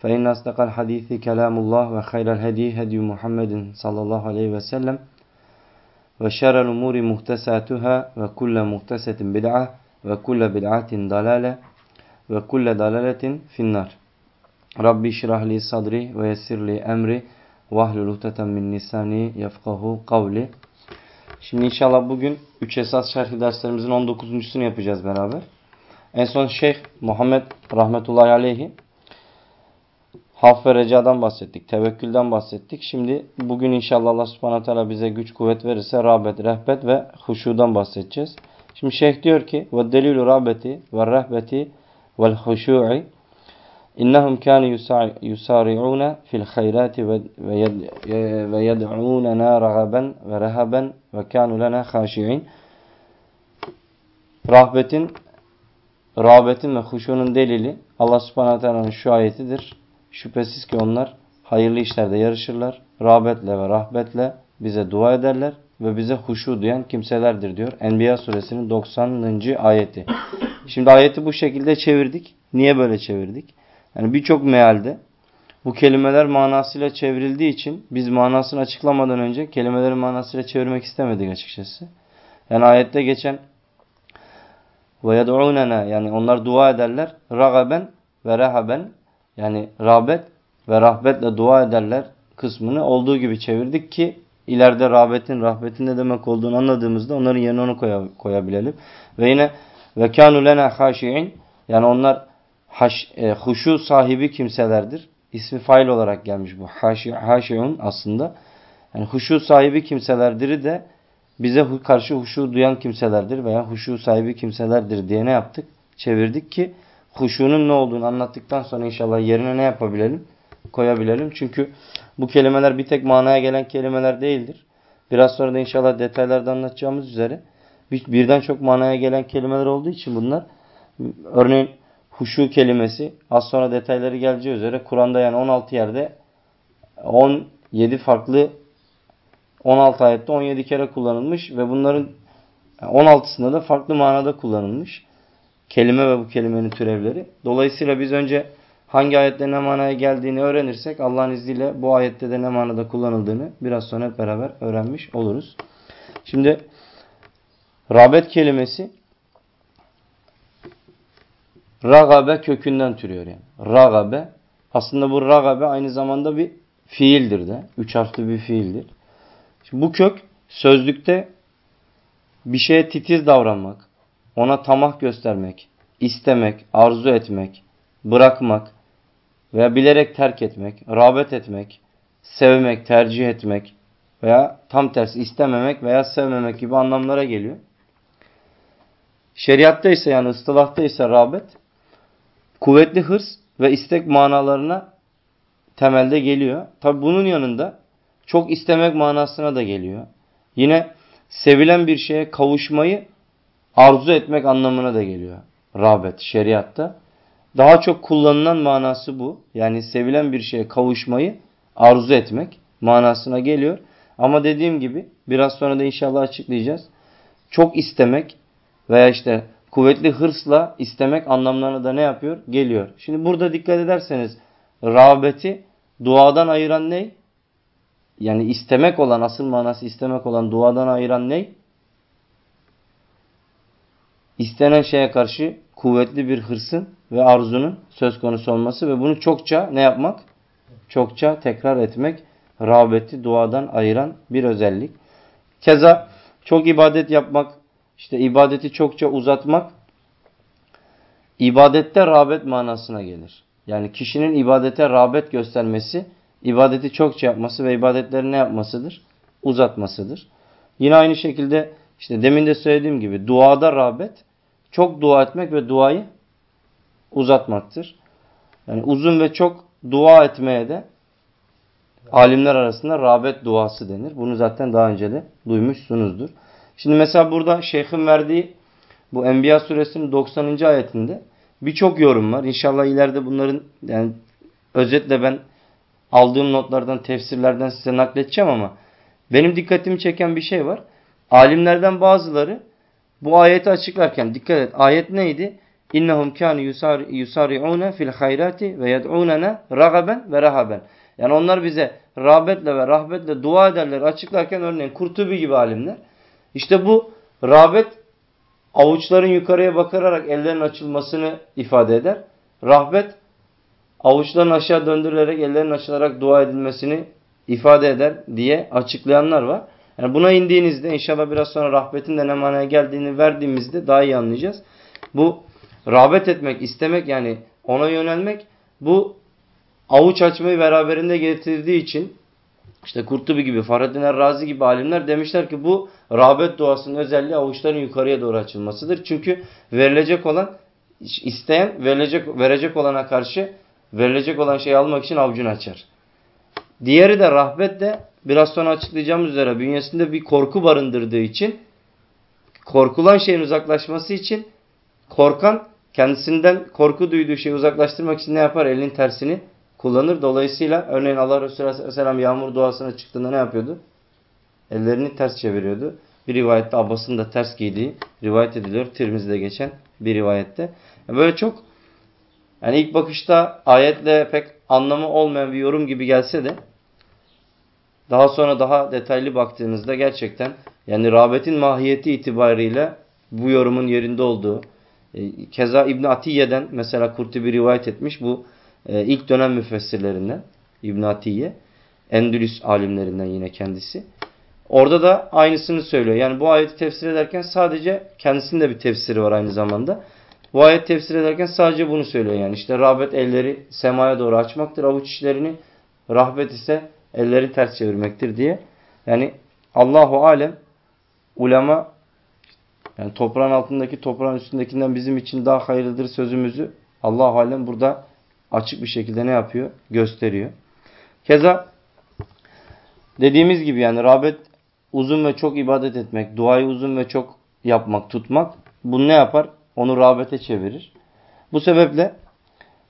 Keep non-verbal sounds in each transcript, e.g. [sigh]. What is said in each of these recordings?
فإن أصدق الحديث كلام الله وخير الهدي هدي محمد صلى الله عليه وسلم وشر الأمور محتساتها وكل محتسة بدعة وكل بدعة ضلالة وكل ضلالة في النار ربي اشرح لي صدري ويسر لي أمري واحلل عقدة من لساني يفقه قولي Şimdi inşallah bugün 3 esas şerhi derslerimizin 19.sunu yapacağız beraber. En son Şeyh Muhammed rahmetullahi aleyhi haf ve recadan bahsettik, tevekkülden bahsettik. Şimdi bugün inşallah Allah subhanahu teala bize güç kuvvet verirse rağbet, rehbet ve huşudan bahsedeceğiz. Şimdi şeyh diyor ki ve delilü rağbeti ve rehbeti vel huşu'i İnnehum kânu yusari'ûne fil hayrâti ve yed'ûnena ragaben ve rehaben ve kânu lena khâşi'in. Rahbetin, rağbetin ve huşunun delili Allah subhanahu teala'nın şu ayetidir. Şüphesiz ki onlar hayırlı işlerde yarışırlar. Rağbetle ve rahbetle bize dua ederler ve bize huşu duyan kimselerdir diyor. Enbiya suresinin 90. ayeti. Şimdi ayeti bu şekilde çevirdik. Niye böyle çevirdik? Yani birçok mealde bu kelimeler manasıyla çevrildiği için biz manasını açıklamadan önce kelimelerin manasıyla çevirmek istemedik açıkçası. Yani ayette geçen ve yed'ûnena yani onlar dua ederler ragaben ve rehaben yani rağbet ve rahbetle dua ederler kısmını olduğu gibi çevirdik ki ileride rağbetin rahbetin ne demek olduğunu anladığımızda onların yerine onu koyabilelim. Ve yine ve kânû lena yani onlar haş, e, huşu sahibi kimselerdir. İsmi fail olarak gelmiş bu. Haşi, haşiun aslında. Yani huşu sahibi kimselerdir de bize karşı huşu duyan kimselerdir veya huşu sahibi kimselerdir diye ne yaptık? Çevirdik ki huşunun ne olduğunu anlattıktan sonra inşallah yerine ne yapabilelim? Koyabilelim. Çünkü bu kelimeler bir tek manaya gelen kelimeler değildir. Biraz sonra da inşallah detaylarda anlatacağımız üzere birden çok manaya gelen kelimeler olduğu için bunlar örneğin huşu kelimesi az sonra detayları geleceği üzere Kur'an'da yani 16 yerde 17 farklı 16 ayette 17 kere kullanılmış ve bunların 16'sında da farklı manada kullanılmış. Kelime ve bu kelimenin türevleri. Dolayısıyla biz önce hangi ayette ne manaya geldiğini öğrenirsek Allah'ın izniyle bu ayette de ne manada kullanıldığını biraz sonra hep beraber öğrenmiş oluruz. Şimdi rağbet kelimesi ragabe kökünden türüyor yani. Ragabe aslında bu ragabe aynı zamanda bir fiildir de. Üç harfli bir fiildir. Şimdi bu kök sözlükte bir şeye titiz davranmak, ona tamah göstermek, istemek, arzu etmek, bırakmak veya bilerek terk etmek, rağbet etmek, sevmek, tercih etmek veya tam tersi istememek veya sevmemek gibi anlamlara geliyor. Şeriatta ise yani ıstılahta ise rağbet kuvvetli hırs ve istek manalarına temelde geliyor. Tabi bunun yanında çok istemek manasına da geliyor. Yine sevilen bir şeye kavuşmayı arzu etmek anlamına da geliyor. Rağbet şeriatta. Daha çok kullanılan manası bu. Yani sevilen bir şeye kavuşmayı arzu etmek manasına geliyor. Ama dediğim gibi biraz sonra da inşallah açıklayacağız. Çok istemek veya işte kuvvetli hırsla istemek anlamlarına da ne yapıyor? Geliyor. Şimdi burada dikkat ederseniz rağbeti duadan ayıran ne? Yani istemek olan, asıl manası istemek olan duadan ayıran ne? İstenen şeye karşı kuvvetli bir hırsın ve arzunun söz konusu olması ve bunu çokça ne yapmak? Çokça tekrar etmek rağbeti duadan ayıran bir özellik. Keza çok ibadet yapmak, işte ibadeti çokça uzatmak ibadette rağbet manasına gelir. Yani kişinin ibadete rağbet göstermesi, ibadeti çokça yapması ve ibadetleri ne yapmasıdır? Uzatmasıdır. Yine aynı şekilde işte demin de söylediğim gibi duada rağbet, çok dua etmek ve duayı uzatmaktır. Yani uzun ve çok dua etmeye de alimler arasında rağbet duası denir. Bunu zaten daha önce de duymuşsunuzdur. Şimdi mesela burada şeyhin verdiği bu Enbiya suresinin 90. ayetinde birçok yorum var. İnşallah ileride bunların yani özetle ben aldığım notlardan, tefsirlerden size nakledeceğim ama benim dikkatimi çeken bir şey var. Alimlerden bazıları bu ayeti açıklarken dikkat et. Ayet neydi? İnnehum kânu yusari'ûne fil hayrati ve yed'ûnena ragaben ve rahaben. Yani onlar bize rağbetle ve rahbetle dua ederler açıklarken örneğin Kurtubi gibi alimler. İşte bu rağbet avuçların yukarıya bakarak ellerin açılmasını ifade eder. Rahbet avuçların aşağı döndürülerek ellerin açılarak dua edilmesini ifade eder diye açıklayanlar var. Yani buna indiğinizde inşallah biraz sonra rahbetin de ne manaya geldiğini verdiğimizde daha iyi anlayacağız. Bu rağbet etmek, istemek yani ona yönelmek bu avuç açmayı beraberinde getirdiği için işte Kurtubi gibi, Fahrettin Errazi gibi alimler demişler ki bu rağbet duasının özelliği avuçların yukarıya doğru açılmasıdır. Çünkü verilecek olan, isteyen verilecek, verecek olana karşı verilecek olan şeyi almak için avucunu açar. Diğeri de rahbet de biraz sonra açıklayacağımız üzere bünyesinde bir korku barındırdığı için korkulan şeyin uzaklaşması için korkan kendisinden korku duyduğu şeyi uzaklaştırmak için ne yapar? Elinin tersini kullanır. Dolayısıyla örneğin Allah Resulü Aleyhisselam yağmur duasına çıktığında ne yapıyordu? Ellerini ters çeviriyordu. Bir rivayette Abbas'ın da ters giydiği rivayet ediliyor. Tirmiz'de geçen bir rivayette. Böyle çok yani ilk bakışta ayetle pek anlamı olmayan bir yorum gibi gelse de daha sonra daha detaylı baktığınızda gerçekten yani rağbetin mahiyeti itibariyle bu yorumun yerinde olduğu e, keza İbn Atiye'den mesela Kurtubi rivayet etmiş bu e, ilk dönem müfessirlerinden İbn Atiye Endülüs alimlerinden yine kendisi. Orada da aynısını söylüyor. Yani bu ayeti tefsir ederken sadece kendisinin de bir tefsiri var aynı zamanda. Bu ayet tefsir ederken sadece bunu söylüyor yani. işte rağbet elleri semaya doğru açmaktır. Avuç işlerini rahbet ise elleri ters çevirmektir diye. Yani Allahu alem ulema yani toprağın altındaki toprağın üstündekinden bizim için daha hayırlıdır sözümüzü Allahu alem burada açık bir şekilde ne yapıyor? Gösteriyor. Keza dediğimiz gibi yani rağbet uzun ve çok ibadet etmek, duayı uzun ve çok yapmak, tutmak bunu ne yapar? Onu rağbete çevirir. Bu sebeple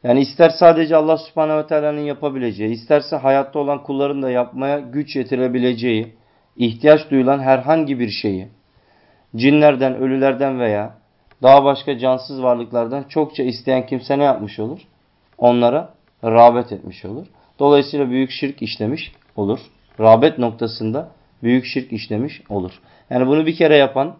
yani ister sadece Allah subhanehu ve teala'nın yapabileceği, isterse hayatta olan kulların da yapmaya güç yetirebileceği, ihtiyaç duyulan herhangi bir şeyi, cinlerden, ölülerden veya daha başka cansız varlıklardan çokça isteyen kimse ne yapmış olur? Onlara rağbet etmiş olur. Dolayısıyla büyük şirk işlemiş olur. Rağbet noktasında büyük şirk işlemiş olur. Yani bunu bir kere yapan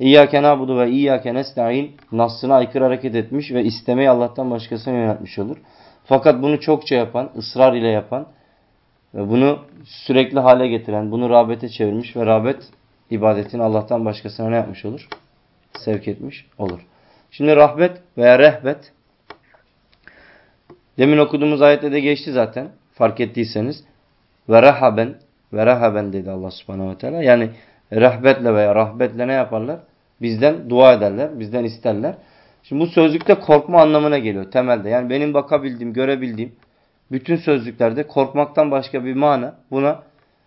İyyâke nâbudu ve iyyâke nesta'in nassına aykırı hareket etmiş ve istemeyi Allah'tan başkasına yöneltmiş olur. Fakat bunu çokça yapan, ısrar ile yapan ve bunu sürekli hale getiren, bunu rağbete çevirmiş ve rağbet ibadetini Allah'tan başkasına ne yapmış olur? Sevk etmiş olur. Şimdi rahbet veya rehbet demin okuduğumuz ayette de geçti zaten fark ettiyseniz. Ve rahaben ve rahaben dedi Allah subhanahu ve teala. Yani rahbetle veya rahbetle ne yaparlar? Bizden dua ederler, bizden isterler. Şimdi bu sözlükte korkma anlamına geliyor temelde. Yani benim bakabildiğim, görebildiğim bütün sözlüklerde korkmaktan başka bir mana buna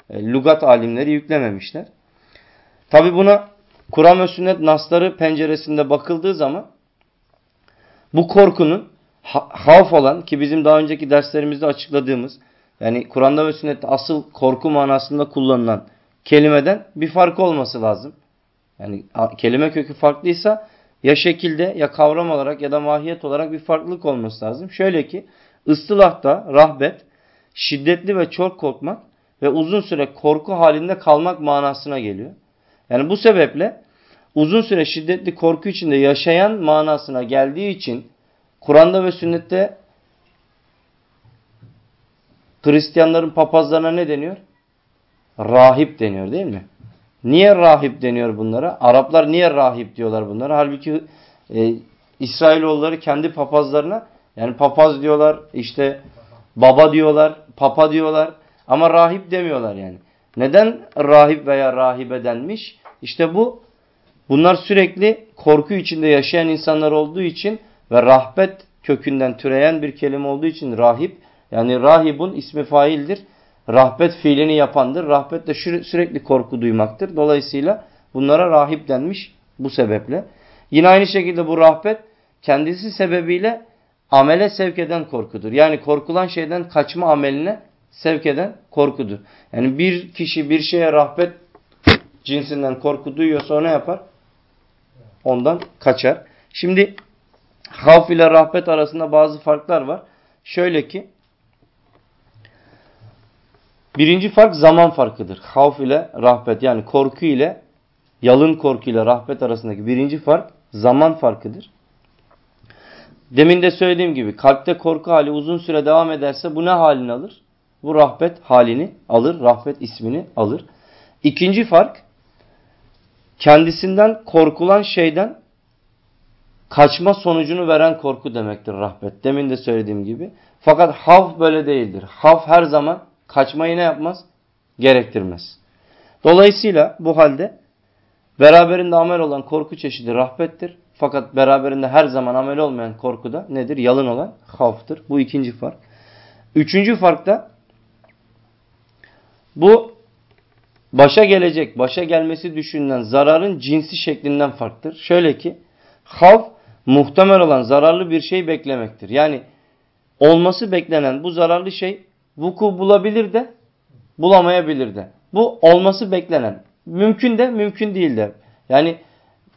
e, lugat alimleri yüklememişler. Tabi buna Kur'an ve sünnet nasları penceresinde bakıldığı zaman bu korkunun ha havf olan ki bizim daha önceki derslerimizde açıkladığımız yani Kur'an'da ve sünnette asıl korku manasında kullanılan kelimeden bir fark olması lazım. Yani kelime kökü farklıysa ya şekilde ya kavram olarak ya da mahiyet olarak bir farklılık olması lazım. Şöyle ki ıstılahta rahbet şiddetli ve çok korkmak ve uzun süre korku halinde kalmak manasına geliyor. Yani bu sebeple uzun süre şiddetli korku içinde yaşayan manasına geldiği için Kur'an'da ve sünnette Hristiyanların papazlarına ne deniyor? Rahip deniyor değil mi? Niye rahip deniyor bunlara? Araplar niye rahip diyorlar bunlara? Halbuki e, İsrailoğulları kendi papazlarına yani papaz diyorlar, işte baba diyorlar, papa diyorlar ama rahip demiyorlar yani. Neden rahip veya rahibe denmiş? İşte bu bunlar sürekli korku içinde yaşayan insanlar olduğu için ve rahbet kökünden türeyen bir kelime olduğu için rahip yani rahibun ismi faildir. Rahbet fiilini yapandır. Rahbet de sürekli korku duymaktır. Dolayısıyla bunlara rahip denmiş bu sebeple. Yine aynı şekilde bu rahbet kendisi sebebiyle amele sevk eden korkudur. Yani korkulan şeyden kaçma ameline sevk eden korkudur. Yani bir kişi bir şeye rahbet cinsinden korku duyuyorsa o ne yapar? Ondan kaçar. Şimdi havf ile rahbet arasında bazı farklar var. Şöyle ki birinci fark zaman farkıdır. Havf ile rahbet yani korku ile yalın korku ile rahbet arasındaki birinci fark zaman farkıdır. Demin de söylediğim gibi kalpte korku hali uzun süre devam ederse bu ne halini alır? Bu rahbet halini alır, rahbet ismini alır. İkinci fark kendisinden korkulan şeyden kaçma sonucunu veren korku demektir rahbet. Demin de söylediğim gibi. Fakat havf böyle değildir. Havf her zaman kaçmayı ne yapmaz? Gerektirmez. Dolayısıyla bu halde beraberinde amel olan korku çeşidi rahbettir. Fakat beraberinde her zaman amel olmayan korku da nedir? Yalın olan havftır. Bu ikinci fark. Üçüncü fark da bu başa gelecek, başa gelmesi düşünülen zararın cinsi şeklinden farktır. Şöyle ki havf muhtemel olan zararlı bir şey beklemektir. Yani olması beklenen bu zararlı şey vuku bulabilir de bulamayabilir de. Bu olması beklenen. Mümkün de mümkün değil de. Yani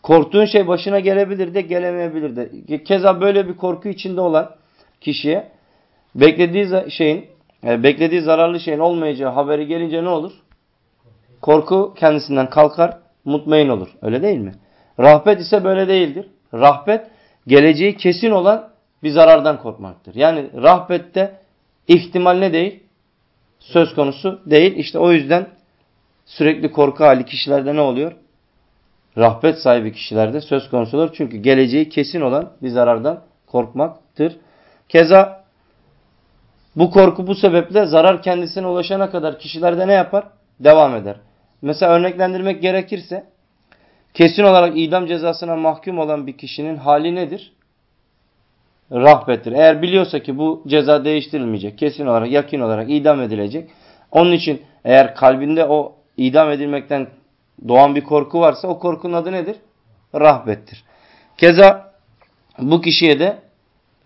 korktuğun şey başına gelebilir de gelemeyebilir de. Keza böyle bir korku içinde olan kişiye beklediği şeyin yani beklediği zararlı şeyin olmayacağı haberi gelince ne olur? Korku kendisinden kalkar, mutmain olur. Öyle değil mi? Rahbet ise böyle değildir. Rahbet geleceği kesin olan bir zarardan korkmaktır. Yani rahbette ihtimal ne değil? Söz konusu değil. İşte o yüzden sürekli korku hali kişilerde ne oluyor? Rahbet sahibi kişilerde söz konusu olur. Çünkü geleceği kesin olan bir zarardan korkmaktır. Keza bu korku bu sebeple zarar kendisine ulaşana kadar kişilerde ne yapar? Devam eder. Mesela örneklendirmek gerekirse kesin olarak idam cezasına mahkum olan bir kişinin hali nedir? Rahbettir. Eğer biliyorsa ki bu ceza değiştirilmeyecek, kesin olarak, yakin olarak idam edilecek. Onun için eğer kalbinde o idam edilmekten doğan bir korku varsa o korkunun adı nedir? Rahbettir. Keza bu kişiye de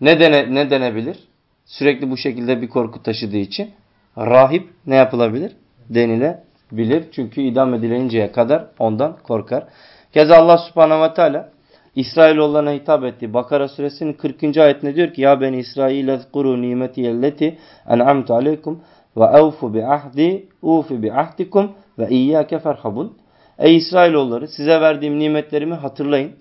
ne, dene, ne denebilir? Sürekli bu şekilde bir korku taşıdığı için rahip ne yapılabilir? Denilebilir. Çünkü idam edilinceye kadar ondan korkar. Keza Allah subhanahu ve teala İsrailoğullarına hitap ettiği Bakara suresinin 40. ayetinde diyor ki Ya beni İsrail ezkuru nimeti yelleti en'amtu aleykum ve evfu bi ahdi ufi bi ahdikum ve iyyâke ferhabun. Ey İsrailoğulları size verdiğim nimetlerimi hatırlayın.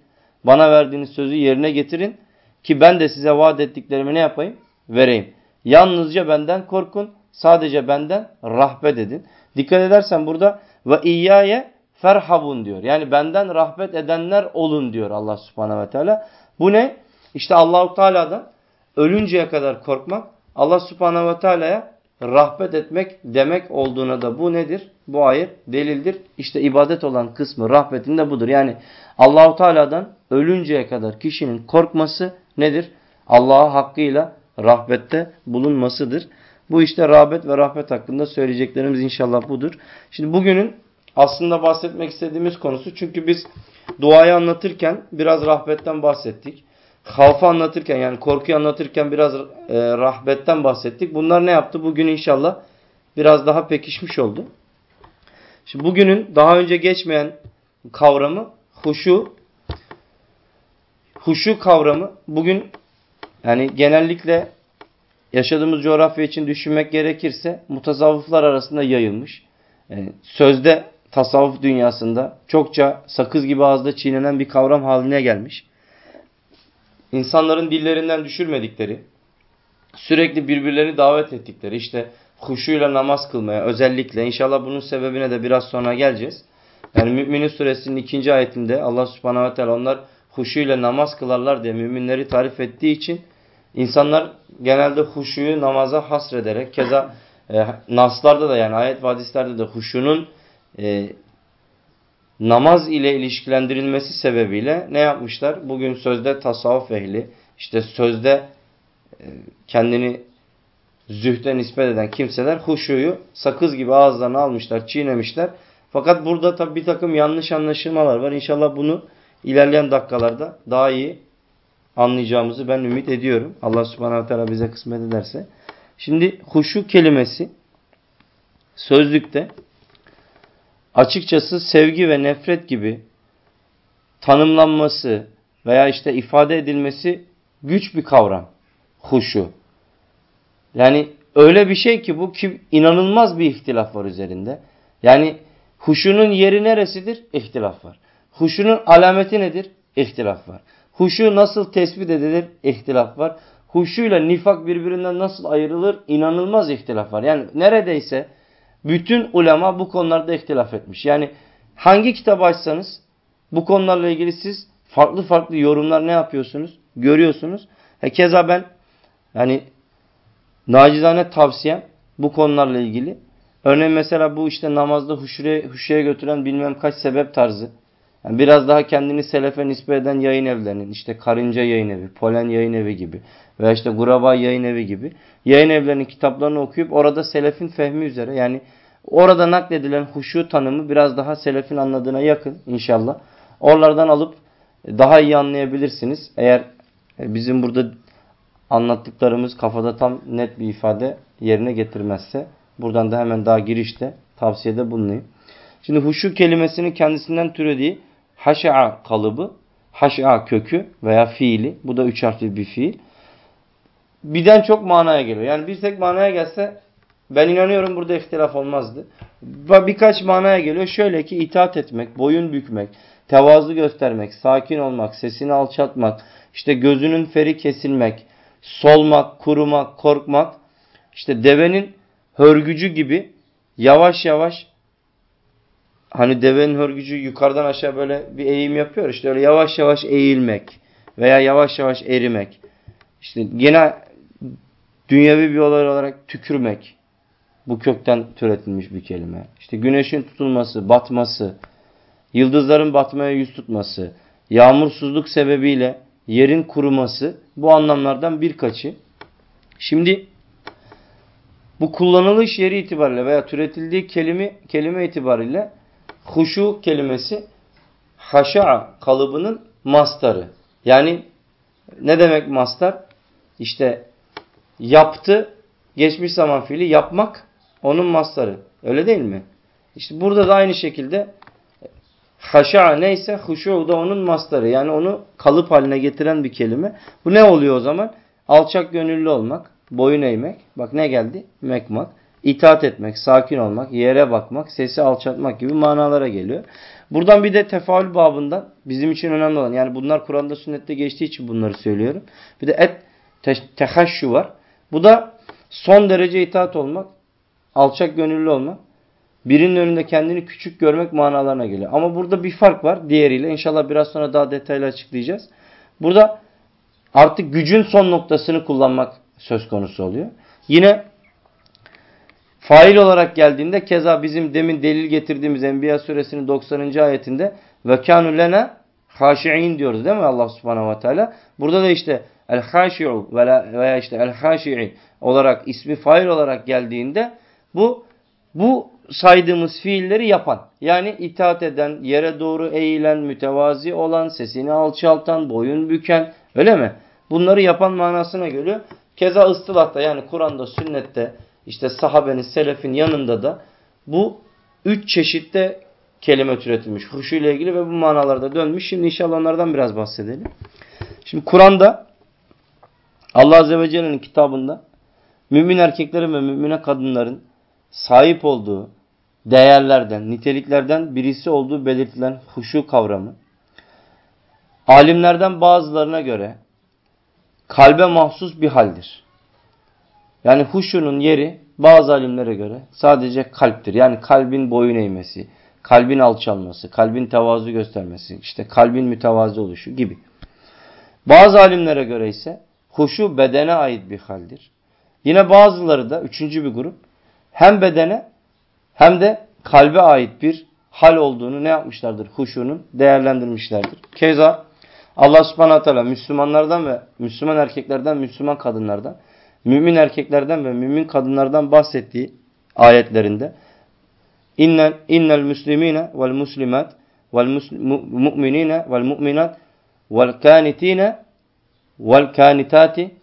Bana verdiğiniz sözü yerine getirin ki ben de size vaat ettiklerimi ne yapayım? Vereyim. Yalnızca benden korkun. Sadece benden rahbet edin. Dikkat edersen burada ve iyyaye ferhabun diyor. Yani benden rahbet edenler olun diyor Allah subhanehu ve teala. Bu ne? İşte Allahu Teala'dan ölünceye kadar korkmak, Allah subhanehu ve teala'ya rahbet etmek demek olduğuna da bu nedir? Bu ayet delildir. İşte ibadet olan kısmı rahbetin de budur. Yani Allahu Teala'dan ölünceye kadar kişinin korkması nedir? Allah'a hakkıyla rahbette bulunmasıdır. Bu işte rağbet ve rahmet hakkında söyleyeceklerimiz inşallah budur. Şimdi bugünün aslında bahsetmek istediğimiz konusu çünkü biz duayı anlatırken biraz rahbetten bahsettik. Havfı anlatırken yani korkuyu anlatırken biraz e, rahbetten bahsettik. Bunlar ne yaptı? Bugün inşallah biraz daha pekişmiş oldu. Şimdi bugünün daha önce geçmeyen kavramı huşu. Huşu kavramı bugün yani genellikle yaşadığımız coğrafya için düşünmek gerekirse mutasavvıflar arasında yayılmış. Yani sözde tasavvuf dünyasında çokça sakız gibi ağızda çiğnenen bir kavram haline gelmiş. insanların dillerinden düşürmedikleri, sürekli birbirlerini davet ettikleri, işte huşuyla namaz kılmaya özellikle inşallah bunun sebebine de biraz sonra geleceğiz. Yani Müminin suresinin ikinci ayetinde Allah subhanahu ve teala onlar huşuyla namaz kılarlar diye müminleri tarif ettiği için insanlar genelde huşuyu namaza hasrederek keza e, naslarda da yani ayet ve hadislerde de huşunun e, namaz ile ilişkilendirilmesi sebebiyle ne yapmışlar? Bugün sözde tasavvuf ehli, işte sözde e, kendini zühde nispet eden kimseler huşuyu sakız gibi ağızlarına almışlar, çiğnemişler. Fakat burada tabi bir takım yanlış anlaşılmalar var. İnşallah bunu ilerleyen dakikalarda daha iyi anlayacağımızı ben ümit ediyorum. Allah subhanahu teala bize kısmet ederse. Şimdi huşu kelimesi sözlükte açıkçası sevgi ve nefret gibi tanımlanması veya işte ifade edilmesi güç bir kavram. Huşu. Yani öyle bir şey ki bu ki inanılmaz bir ihtilaf var üzerinde. Yani huşunun yeri neresidir? İhtilaf var. Huşunun alameti nedir? İhtilaf var. Huşu nasıl tespit edilir? İhtilaf var. Huşuyla nifak birbirinden nasıl ayrılır? İnanılmaz ihtilaf var. Yani neredeyse bütün ulema bu konularda ihtilaf etmiş. Yani hangi kitabı açsanız bu konularla ilgili siz farklı farklı yorumlar ne yapıyorsunuz? Görüyorsunuz. He, keza ben yani nacizane tavsiyem bu konularla ilgili. Örneğin mesela bu işte namazda huşuya, huşuya götüren bilmem kaç sebep tarzı. Yani biraz daha kendini selefe nispet eden yayın evlerinin işte Karınca Yayın Evi, Polen Yayın Evi gibi veya işte Guraba Yayın Evi gibi yayın evlerinin kitaplarını okuyup orada selefin fehmi üzere yani orada nakledilen huşu tanımı biraz daha selefin anladığına yakın inşallah. Oralardan alıp daha iyi anlayabilirsiniz. Eğer bizim burada anlattıklarımız kafada tam net bir ifade yerine getirmezse buradan da hemen daha girişte tavsiyede bulunayım. Şimdi huşu kelimesinin kendisinden türediği haşa kalıbı, haşa kökü veya fiili. Bu da üç harfli bir fiil. Birden çok manaya geliyor. Yani bir tek manaya gelse ben inanıyorum burada ihtilaf olmazdı. Birkaç manaya geliyor. Şöyle ki itaat etmek, boyun bükmek, tevazu göstermek, sakin olmak, sesini alçaltmak, işte gözünün feri kesilmek, solmak, kurumak, korkmak, işte devenin hörgücü gibi yavaş yavaş hani devenin hörgücü yukarıdan aşağı böyle bir eğim yapıyor. İşte öyle yavaş yavaş eğilmek veya yavaş yavaş erimek. İşte gene dünyevi bir olay olarak tükürmek. Bu kökten türetilmiş bir kelime. İşte güneşin tutulması, batması, yıldızların batmaya yüz tutması, yağmursuzluk sebebiyle yerin kuruması bu anlamlardan birkaçı. Şimdi bu kullanılış yeri itibariyle veya türetildiği kelime, kelime itibariyle huşu kelimesi haşa kalıbının mastarı. Yani ne demek mastar? İşte yaptı, geçmiş zaman fiili yapmak onun mastarı. Öyle değil mi? İşte burada da aynı şekilde haşa neyse huşu da onun mastarı. Yani onu kalıp haline getiren bir kelime. Bu ne oluyor o zaman? Alçak gönüllü olmak, boyun eğmek. Bak ne geldi? Mekmak. İtaat etmek, sakin olmak, yere bakmak, sesi alçaltmak gibi manalara geliyor. Buradan bir de tefaül babından bizim için önemli olan yani bunlar Kur'an'da sünnette geçtiği için bunları söylüyorum. Bir de et te tehaşşu var. Bu da son derece itaat olmak, alçak gönüllü olmak, birinin önünde kendini küçük görmek manalarına geliyor. Ama burada bir fark var diğeriyle. İnşallah biraz sonra daha detaylı açıklayacağız. Burada artık gücün son noktasını kullanmak söz konusu oluyor. Yine fail olarak geldiğinde keza bizim demin delil getirdiğimiz Enbiya suresinin 90. ayetinde ve kânü lena haşi'in diyoruz değil mi Allah subhanahu ve teala. Burada da işte el haşi'u veya işte el haşi'i olarak ismi fail olarak geldiğinde bu bu saydığımız fiilleri yapan yani itaat eden, yere doğru eğilen, mütevazi olan, sesini alçaltan, boyun büken öyle mi? Bunları yapan manasına geliyor. Keza ıstılahta yani Kur'an'da, sünnette işte sahabenin, selefin yanında da bu üç çeşitte kelime türetilmiş. Huşu ile ilgili ve bu manalarda dönmüş. Şimdi inşallah onlardan biraz bahsedelim. Şimdi Kur'an'da Allah Azze ve Celle'nin kitabında mümin erkeklerin ve mümine kadınların sahip olduğu değerlerden, niteliklerden birisi olduğu belirtilen huşu kavramı. Alimlerden bazılarına göre kalbe mahsus bir haldir. Yani huşunun yeri bazı alimlere göre sadece kalptir. Yani kalbin boyun eğmesi, kalbin alçalması, kalbin tevazu göstermesi, işte kalbin mütevazı oluşu gibi. Bazı alimlere göre ise huşu bedene ait bir haldir. Yine bazıları da üçüncü bir grup hem bedene hem de kalbe ait bir hal olduğunu ne yapmışlardır? Huşunun değerlendirmişlerdir. Keza Allah subhanahu teala Müslümanlardan ve Müslüman erkeklerden, Müslüman kadınlardan, mümin erkeklerden ve mümin kadınlardan bahsettiği ayetlerinde İnnel, innel müslimine vel muslimat vel mu'minine vel mu'minat vel kanitine vel kanitati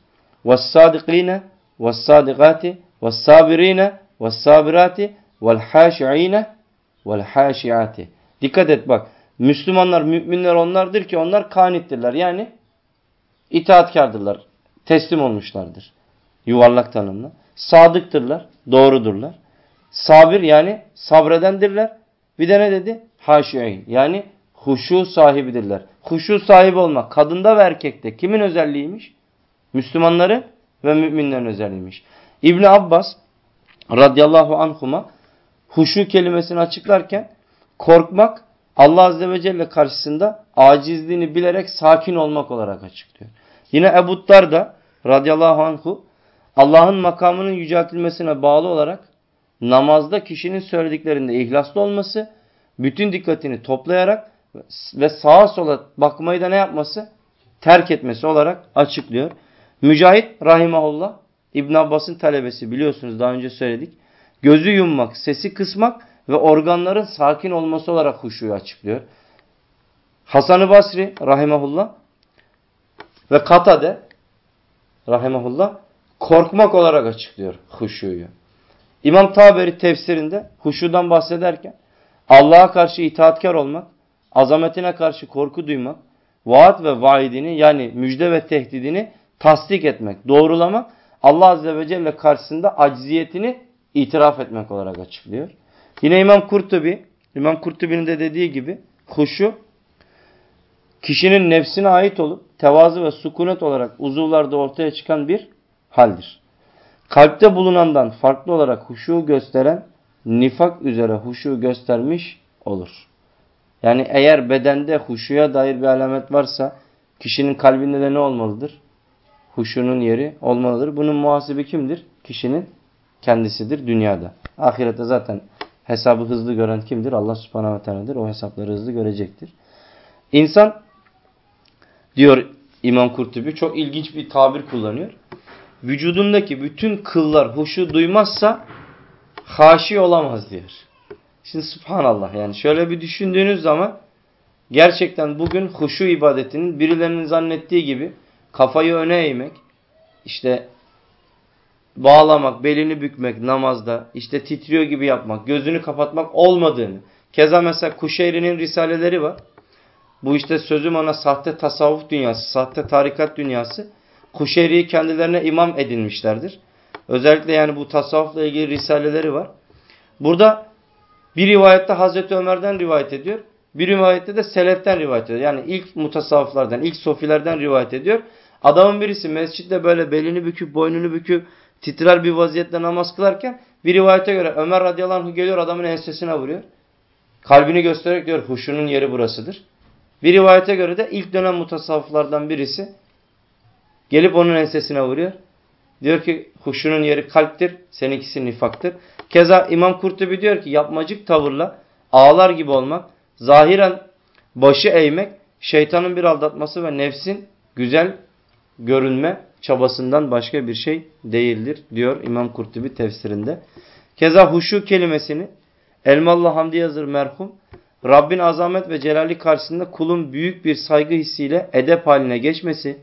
vel sadikine vel sadikati vel sabirine vel sabirati vel haşi'ine vel haşi'ati. Dikkat et bak. Müslümanlar, müminler onlardır ki onlar kanittirler. Yani itaatkardırlar. Teslim olmuşlardır. Yuvarlak tanımla. Sadıktırlar. Doğrudurlar. Sabir yani sabredendirler. Bir de ne dedi? Haşi'in. Yani huşu sahibidirler. Huşu sahibi olmak kadında ve erkekte kimin özelliğiymiş? Müslümanların ve müminlerin özelliğiymiş. İbn Abbas radıyallahu anhuma huşu kelimesini açıklarken korkmak Allah Azze ve Celle karşısında acizliğini bilerek sakin olmak olarak açıklıyor. Yine Ebu da radıyallahu anhu Allah'ın makamının yüceltilmesine bağlı olarak namazda kişinin söylediklerinde ihlaslı olması, bütün dikkatini toplayarak ve sağa sola bakmayı da ne yapması? Terk etmesi olarak açıklıyor. Mücahit rahimahullah İbn Abbas'ın talebesi biliyorsunuz daha önce söyledik. Gözü yummak, sesi kısmak ve organların sakin olması olarak huşuyu açıklıyor. Hasan-ı Basri rahimahullah ve Katade rahimahullah korkmak olarak açıklıyor huşuyu. İmam Taberi tefsirinde huşudan bahsederken Allah'a karşı itaatkar olmak, azametine karşı korku duymak, vaat ve vaidini yani müjde ve tehdidini tasdik etmek, doğrulamak, Allah Azze ve Celle karşısında acziyetini itiraf etmek olarak açıklıyor. Yine İmam Kurtubi, İmam Kurtubi'nin de dediği gibi huşu kişinin nefsine ait olup tevazu ve sukunet olarak uzuvlarda ortaya çıkan bir haldir. Kalpte bulunandan farklı olarak huşu gösteren nifak üzere huşu göstermiş olur. Yani eğer bedende huşuya dair bir alamet varsa kişinin kalbinde de ne olmalıdır? Huşunun yeri olmalıdır. Bunun muhasibi kimdir? Kişinin kendisidir dünyada. Ahirette zaten hesabı hızlı gören kimdir? Allah subhanahu ve teala'dır. O hesapları hızlı görecektir. İnsan diyor İmam Kurtubi çok ilginç bir tabir kullanıyor. Vücudundaki bütün kıllar huşu duymazsa haşi olamaz diyor. Şimdi subhanallah yani şöyle bir düşündüğünüz zaman gerçekten bugün huşu ibadetinin birilerinin zannettiği gibi kafayı öne eğmek, işte bağlamak, belini bükmek namazda, işte titriyor gibi yapmak, gözünü kapatmak olmadığını. Keza mesela Kuşeyri'nin risaleleri var. Bu işte sözüm ona sahte tasavvuf dünyası, sahte tarikat dünyası. Kuşeyri'yi kendilerine imam edinmişlerdir. Özellikle yani bu tasavvufla ilgili risaleleri var. Burada bir rivayette Hazreti Ömer'den rivayet ediyor. Bir rivayette de Selef'ten rivayet ediyor. Yani ilk mutasavvıflardan, ilk sofilerden rivayet ediyor. Adamın birisi mescitte böyle belini büküp, boynunu büküp, titrer bir vaziyette namaz kılarken bir rivayete göre Ömer radıyallahu anh geliyor adamın ensesine vuruyor. Kalbini göstererek diyor huşunun yeri burasıdır. Bir rivayete göre de ilk dönem mutasavvıflardan birisi gelip onun ensesine vuruyor. Diyor ki huşunun yeri kalptir, seninkisi nifaktır. Keza İmam Kurtubi diyor ki yapmacık tavırla ağlar gibi olmak, zahiren başı eğmek, şeytanın bir aldatması ve nefsin güzel görünme çabasından başka bir şey değildir diyor İmam Kurtubi tefsirinde. Keza huşu kelimesini Elmalı Hamdi Yazır merhum Rabbin azamet ve celali karşısında kulun büyük bir saygı hissiyle edep haline geçmesi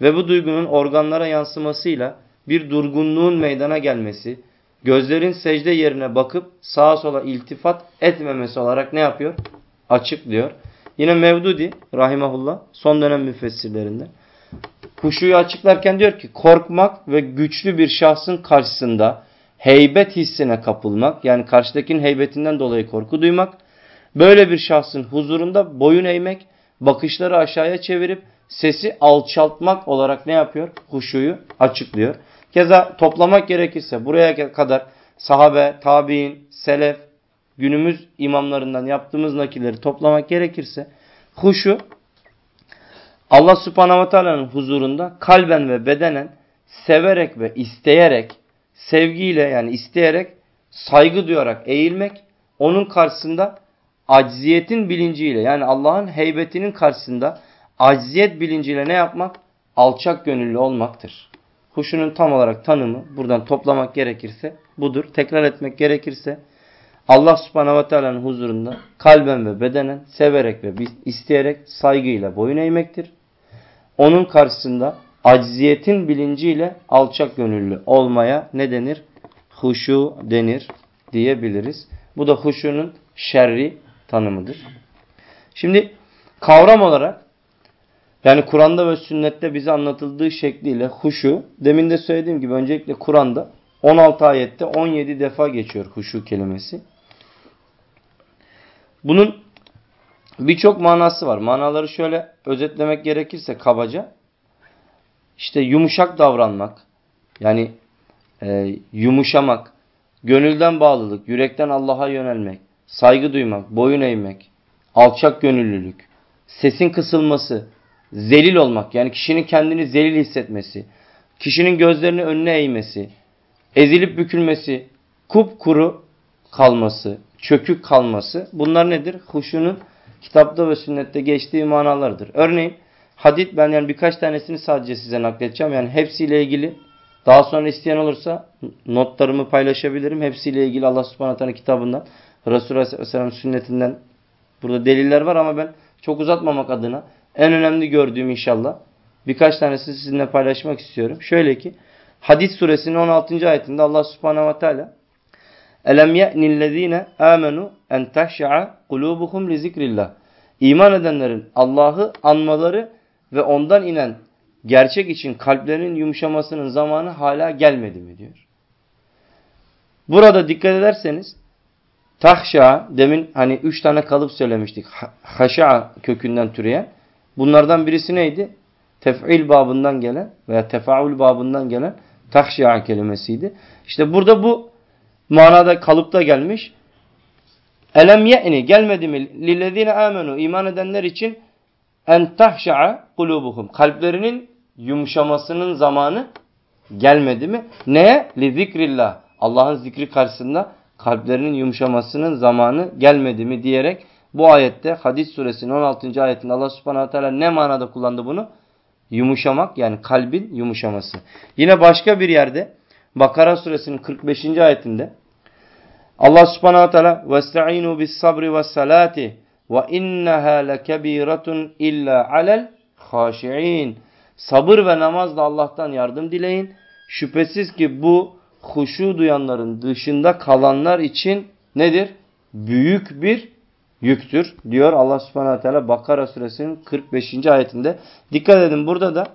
ve bu duygunun organlara yansımasıyla bir durgunluğun meydana gelmesi, gözlerin secde yerine bakıp sağa sola iltifat etmemesi olarak ne yapıyor? Açıklıyor. Yine Mevdudi rahimahullah son dönem müfessirlerinde huşuyu açıklarken diyor ki korkmak ve güçlü bir şahsın karşısında heybet hissine kapılmak yani karşıdakinin heybetinden dolayı korku duymak böyle bir şahsın huzurunda boyun eğmek bakışları aşağıya çevirip sesi alçaltmak olarak ne yapıyor? Huşuyu açıklıyor. Keza toplamak gerekirse buraya kadar sahabe, tabi'in, selef, günümüz imamlarından yaptığımız nakilleri toplamak gerekirse huşu Allah subhanahu ve teala'nın huzurunda kalben ve bedenen severek ve isteyerek, sevgiyle yani isteyerek, saygı duyarak eğilmek, onun karşısında acziyetin bilinciyle yani Allah'ın heybetinin karşısında acziyet bilinciyle ne yapmak? Alçak gönüllü olmaktır. Huşunun tam olarak tanımı buradan toplamak gerekirse budur. Tekrar etmek gerekirse Allah subhanahu ve teala'nın huzurunda kalben ve bedenen severek ve isteyerek saygıyla boyun eğmektir. Onun karşısında acziyetin bilinciyle alçak gönüllü olmaya ne denir? Huşu denir diyebiliriz. Bu da huşunun şerri tanımıdır. Şimdi kavram olarak yani Kur'an'da ve sünnette bize anlatıldığı şekliyle huşu, demin de söylediğim gibi öncelikle Kur'an'da 16 ayette 17 defa geçiyor huşu kelimesi. Bunun birçok manası var. Manaları şöyle özetlemek gerekirse kabaca. İşte yumuşak davranmak, yani e, yumuşamak, gönülden bağlılık, yürekten Allah'a yönelmek, saygı duymak, boyun eğmek, alçak gönüllülük, sesin kısılması, zelil olmak yani kişinin kendini zelil hissetmesi, kişinin gözlerini önüne eğmesi, ezilip bükülmesi, kupkuru kalması, çökük kalması bunlar nedir? Huşunun kitapta ve sünnette geçtiği manalardır. Örneğin hadit ben yani birkaç tanesini sadece size nakledeceğim. Yani hepsiyle ilgili daha sonra isteyen olursa notlarımı paylaşabilirim. Hepsiyle ilgili Allah subhanahu teala kitabından Resulullah Aleyhisselam sünnetinden burada deliller var ama ben çok uzatmamak adına en önemli gördüğüm inşallah birkaç tanesi sizinle paylaşmak istiyorum. Şöyle ki Hadis suresinin 16. ayetinde Allah subhanahu ve teala Elem ye'nillezine amenu en tahşa'a kulubuhum li zikrillah. İman edenlerin Allah'ı anmaları ve ondan inen gerçek için kalplerinin yumuşamasının zamanı hala gelmedi mi diyor. Burada dikkat ederseniz tahşa demin hani üç tane kalıp söylemiştik. Haşa kökünden türeyen. Bunlardan birisi neydi? Tef'il babından gelen veya tefaül babından gelen tahşa kelimesiydi. İşte burada bu manada kalıpta gelmiş. Elem ye'ni gelmedi mi lillezine amenu iman edenler için en tahşa'a kulubuhum kalplerinin yumuşamasının zamanı gelmedi mi? Neye? Li zikrillah. Allah'ın zikri karşısında kalplerinin yumuşamasının zamanı gelmedi mi diyerek bu ayette hadis suresinin 16. ayetinde Allah subhanahu teala ne manada kullandı bunu? Yumuşamak yani kalbin yumuşaması. Yine başka bir yerde Bakara suresinin 45. ayetinde Allah subhanahu teala وَاسْتَعِينُوا بِالصَّبْرِ وَالسَّلَاتِ وَاِنَّهَا لَكَب۪يرَةٌ اِلَّا عَلَى الْخَاشِعِينَ Sabır ve namazla Allah'tan yardım dileyin. Şüphesiz ki bu huşu duyanların dışında kalanlar için nedir? Büyük bir yüktür diyor Allah subhanahu teala Bakara suresinin 45. ayetinde. Dikkat edin burada da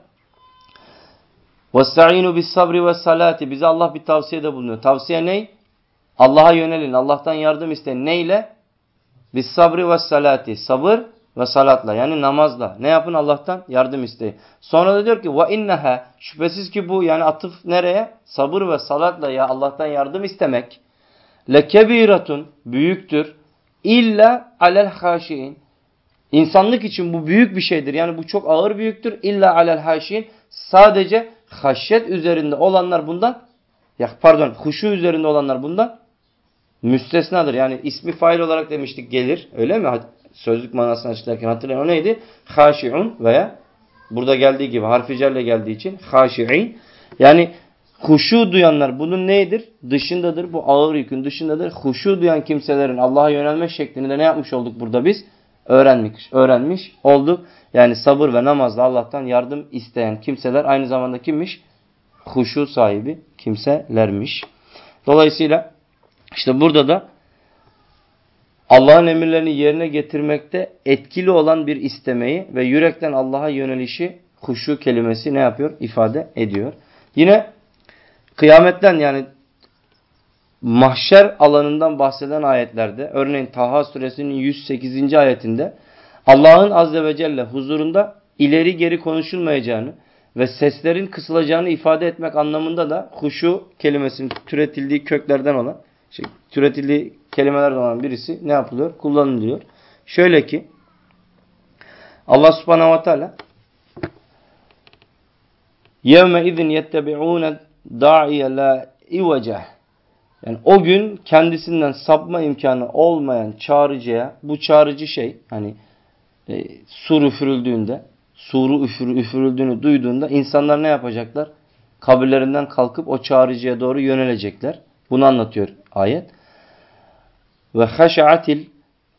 وَاسْتَعِينُوا بِالصَّبْرِ وَالسَّلَاتِ Bize Allah bir tavsiyede bulunuyor. Tavsiye ne? Allah'a yönelin. Allah'tan yardım isteyin. Neyle? Bis sabri ve salati. Sabır ve salatla yani namazla. Ne yapın? Allah'tan yardım isteyin. Sonra da diyor ki ve inneha şüphesiz ki bu yani atıf nereye? Sabır ve salatla ya Allah'tan yardım istemek lekebiratun büyüktür. İlla alel haşiin. İnsanlık için bu büyük bir şeydir. Yani bu çok ağır büyüktür. İlla alel haşiin. Sadece haşyet üzerinde olanlar bundan ya pardon huşu üzerinde olanlar bundan müstesnadır. Yani ismi fail olarak demiştik gelir. Öyle mi? Sözlük manasını açıklarken hatırlayın. O neydi? Haşi'un veya burada geldiği gibi harfi cerle geldiği için haşi'in. Yani huşu duyanlar bunun neydir? Dışındadır. Bu ağır yükün dışındadır. Huşu duyan kimselerin Allah'a yönelme şeklini de ne yapmış olduk burada biz? Öğrenmiş, öğrenmiş olduk. Yani sabır ve namazla Allah'tan yardım isteyen kimseler aynı zamanda kimmiş? Huşu sahibi kimselermiş. Dolayısıyla işte burada da Allah'ın emirlerini yerine getirmekte etkili olan bir istemeyi ve yürekten Allah'a yönelişi huşu kelimesi ne yapıyor? ifade ediyor. Yine kıyametten yani mahşer alanından bahseden ayetlerde örneğin Taha suresinin 108. ayetinde Allah'ın azze ve celle huzurunda ileri geri konuşulmayacağını ve seslerin kısılacağını ifade etmek anlamında da huşu kelimesinin türetildiği köklerden olan, şey, türetildiği kelimelerden olan birisi ne yapılıyor? Kullanılıyor. Şöyle ki Allah subhanahu ve teala يَوْمَ اِذٍ يَتَّبِعُونَ da'iye la ivaceh. Yani o gün kendisinden sapma imkanı olmayan çağrıcıya bu çağrıcı şey hani e, sur üfürüldüğünde suru üfür, üfürüldüğünü duyduğunda insanlar ne yapacaklar? Kabirlerinden kalkıp o çağrıcıya doğru yönelecekler. Bunu anlatıyor ayet. Ve haşa'atil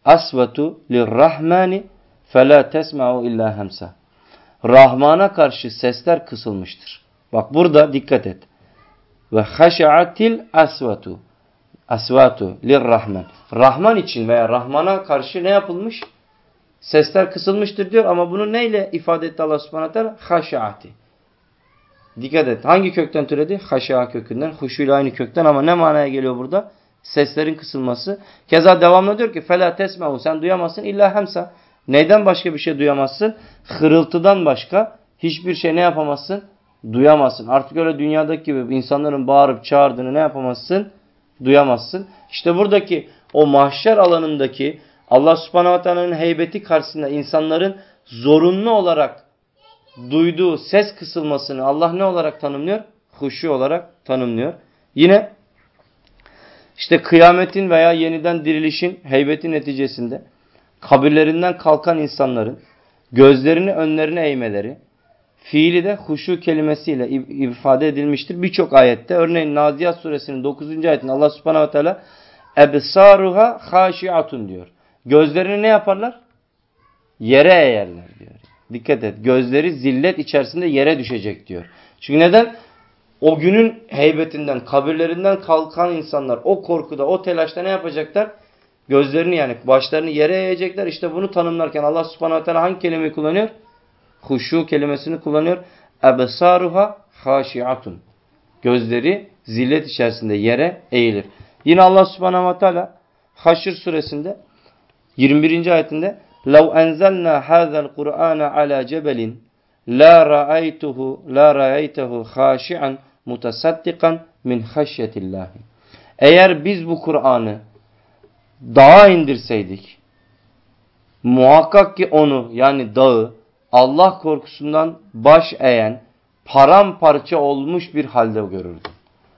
asvatu lirrahmani fela tesma'u illa hemsa. Rahmana karşı sesler kısılmıştır. Bak burada dikkat et. Ve haşaatil asvatu. Asvatu lirrahman. Rahman için veya Rahman'a karşı ne yapılmış? Sesler kısılmıştır diyor ama bunu neyle ifade etti Allah subhanahu teala? Haşaati. Dikkat et. Hangi kökten türedi? Haşa kökünden. Huşuyla aynı kökten ama ne manaya geliyor burada? Seslerin kısılması. Keza devamlı diyor ki fela tesmehu sen duyamazsın illa hemsa. Neyden başka bir şey duyamazsın? Hırıltıdan başka hiçbir şey ne yapamazsın? Duyamazsın. Artık öyle dünyadaki gibi insanların bağırıp çağırdığını ne yapamazsın? Duyamazsın. İşte buradaki o mahşer alanındaki Allah subhanahu teala'nın heybeti karşısında insanların zorunlu olarak duyduğu ses kısılmasını Allah ne olarak tanımlıyor? Huşu olarak tanımlıyor. Yine işte kıyametin veya yeniden dirilişin heybeti neticesinde kabirlerinden kalkan insanların gözlerini önlerine eğmeleri fiili de huşu kelimesiyle ifade edilmiştir. Birçok ayette örneğin Naziyat suresinin 9. ayetinde Allah subhanahu ve teala ebsaruha haşiatun diyor. Gözlerini ne yaparlar? Yere eğerler diyor. Dikkat et. Gözleri zillet içerisinde yere düşecek diyor. Çünkü neden? O günün heybetinden, kabirlerinden kalkan insanlar o korkuda, o telaşta ne yapacaklar? Gözlerini yani başlarını yere eğecekler. İşte bunu tanımlarken Allah subhanahu teala hangi kelimeyi kullanıyor? Huşu kelimesini kullanıyor. Ebsaruha haşiatun. Gözleri zillet içerisinde yere eğilir. Yine Allah subhanahu teala Haşr suresinde 21. ayetinde لَوْ أَنْزَلْنَا هَذَا الْقُرْآنَ عَلَى جَبَلٍ لَا رَأَيْتُهُ لَا رَأَيْتَهُ خَاشِعًا مُتَصَدِّقًا مِنْ خَشْيَةِ اللّٰهِ Eğer biz bu Kur'an'ı dağa indirseydik, muhakkak ki onu yani dağı Allah korkusundan baş eğen, paramparça olmuş bir halde görürdün.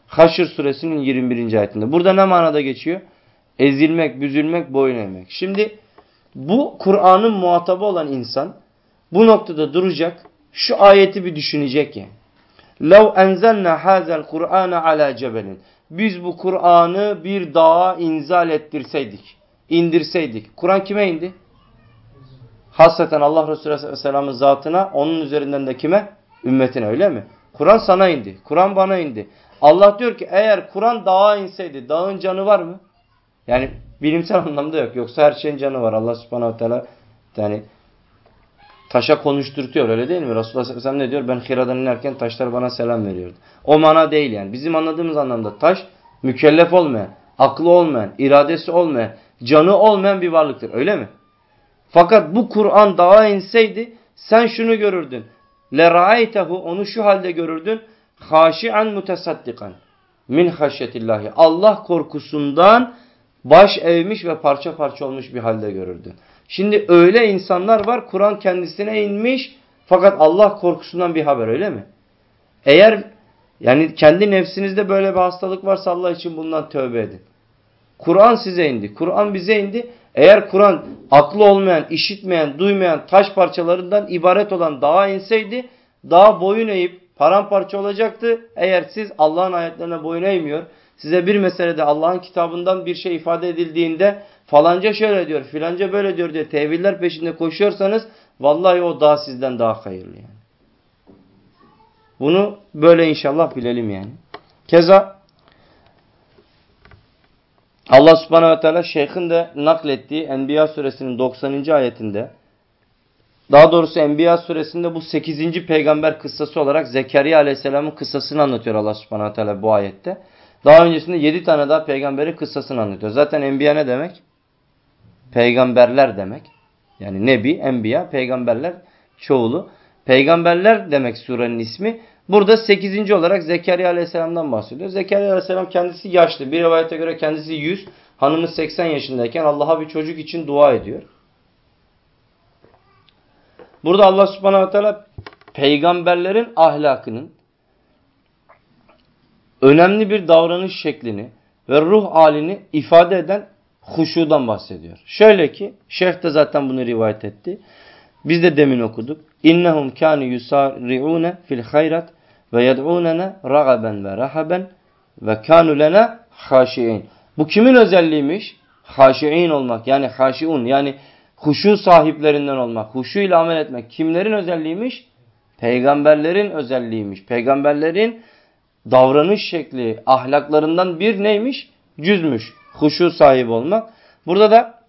Haşr suresinin 21. ayetinde. Burada ne manada geçiyor? Ezilmek, büzülmek, boyun eğmek. Şimdi bu Kur'an'ın muhatabı olan insan bu noktada duracak, şu ayeti bir düşünecek yani. لَوْ اَنْزَلْنَا هَذَا الْقُرْآنَ عَلَى جَبَلٍ Biz bu Kur'an'ı bir dağa inzal ettirseydik, indirseydik. Kur'an kime indi? Hasreten Allah Resulü Aleyhisselam'ın zatına, onun üzerinden de kime? Ümmetine öyle mi? Kur'an sana indi. Kur'an bana indi. Allah diyor ki eğer Kur'an dağa inseydi, dağın canı var mı? Yani bilimsel [laughs] anlamda yok. Yoksa her şeyin canı var. Allah subhanahu teala yani taşa konuşturtuyor öyle değil mi? Resulullah sallallahu sellem ne diyor? Ben Hira'dan inerken taşlar bana selam veriyordu. O mana değil yani. Bizim anladığımız anlamda taş mükellef olmayan, aklı olmayan, iradesi olmayan, canı olmayan bir varlıktır. Öyle mi? Fakat bu Kur'an dağa inseydi sen şunu görürdün. Lera'aytehu onu şu halde görürdün. Haşi'an mutesaddikan min haşyetillahi. Allah korkusundan baş eğmiş ve parça parça olmuş bir halde görürdün. Şimdi öyle insanlar var Kur'an kendisine inmiş fakat Allah korkusundan bir haber öyle mi? Eğer yani kendi nefsinizde böyle bir hastalık varsa Allah için bundan tövbe edin. Kur'an size indi. Kur'an bize indi. Eğer Kur'an aklı olmayan, işitmeyen, duymayan taş parçalarından ibaret olan dağa inseydi dağ boyun eğip paramparça olacaktı. Eğer siz Allah'ın ayetlerine boyun eğmiyor, size bir meselede Allah'ın kitabından bir şey ifade edildiğinde falanca şöyle diyor, filanca böyle diyor diye teviller peşinde koşuyorsanız vallahi o dağ sizden daha hayırlı yani. Bunu böyle inşallah bilelim yani. Keza Allah subhanehu ve teala şeyhin de naklettiği Enbiya suresinin 90. ayetinde daha doğrusu Enbiya suresinde bu 8. peygamber kıssası olarak Zekeriya aleyhisselamın kıssasını anlatıyor Allah subhanahu wa ta'ala bu ayette. Daha öncesinde 7 tane daha peygamberin kıssasını anlatıyor. Zaten Enbiya ne demek? Peygamberler demek. Yani Nebi, Enbiya, peygamberler çoğulu. Peygamberler demek surenin ismi. Burada 8. olarak Zekeriya Aleyhisselam'dan bahsediyor. Zekeriya Aleyhisselam kendisi yaşlı. Bir rivayete göre kendisi 100, hanımı 80 yaşındayken Allah'a bir çocuk için dua ediyor. Burada Allah subhanahu teala peygamberlerin ahlakının önemli bir davranış şeklini ve ruh halini ifade eden huşudan bahsediyor. Şöyle ki şeyh de zaten bunu rivayet etti. Biz de demin okuduk. İnnehum kânu yusari'ûne fil hayrat ve yed'ûnene ragaben ve rahaben ve lena haşi'in. Bu kimin özelliğiymiş? Haşi'in olmak yani haşi'un yani huşu sahiplerinden olmak, huşu ile amel etmek kimlerin özelliğiymiş? Peygamberlerin özelliğiymiş. Peygamberlerin davranış şekli, ahlaklarından bir neymiş? Cüzmüş. Huşu sahibi olmak. Burada da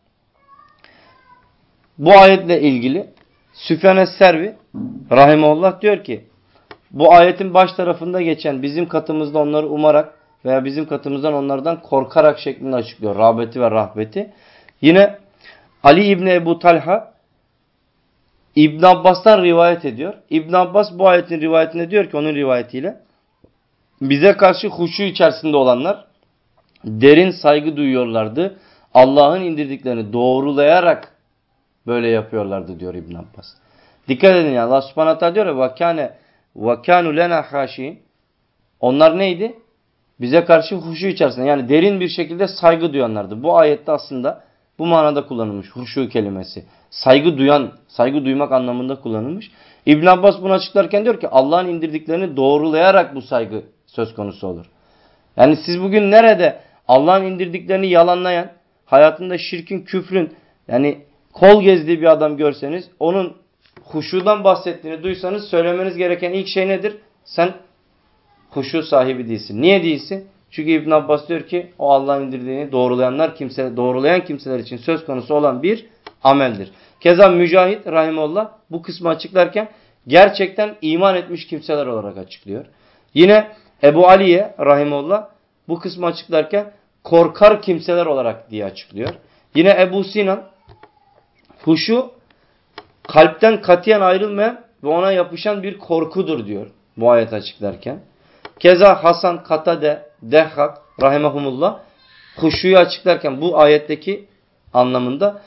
bu ayetle ilgili Süfyan Es-Servi Rahimullah diyor ki bu ayetin baş tarafında geçen bizim katımızda onları umarak veya bizim katımızdan onlardan korkarak şeklinde açıklıyor. Rağbeti ve rahbeti. Yine Ali İbni Ebu Talha İbn Abbas'tan rivayet ediyor. İbn Abbas bu ayetin rivayetinde diyor ki onun rivayetiyle bize karşı huşu içerisinde olanlar derin saygı duyuyorlardı. Allah'ın indirdiklerini doğrulayarak böyle yapıyorlardı diyor İbn Abbas. Dikkat edin ya Allah subhanahu diyor ya vakane vakanu lena haşin. Onlar neydi? Bize karşı huşu içerisinde yani derin bir şekilde saygı duyanlardı. Bu ayette aslında bu manada kullanılmış huşu kelimesi. Saygı duyan, saygı duymak anlamında kullanılmış. İbn Abbas bunu açıklarken diyor ki Allah'ın indirdiklerini doğrulayarak bu saygı söz konusu olur. Yani siz bugün nerede Allah'ın indirdiklerini yalanlayan, hayatında şirkin, küfrün yani kol gezdiği bir adam görseniz onun huşudan bahsettiğini duysanız söylemeniz gereken ilk şey nedir? Sen huşu sahibi değilsin. Niye değilsin? Çünkü İbn Abbas diyor ki o Allah'ın indirdiğini doğrulayanlar kimse doğrulayan kimseler için söz konusu olan bir ameldir. Keza Mücahit rahimullah bu kısmı açıklarken gerçekten iman etmiş kimseler olarak açıklıyor. Yine Ebu Aliye rahimullah bu kısmı açıklarken korkar kimseler olarak diye açıklıyor. Yine Ebu Sinan huşu kalpten katiyen ayrılmayan ve ona yapışan bir korkudur diyor bu ayet açıklarken. Keza Hasan Katade Dehhak rahimahumullah huşuyu açıklarken bu ayetteki anlamında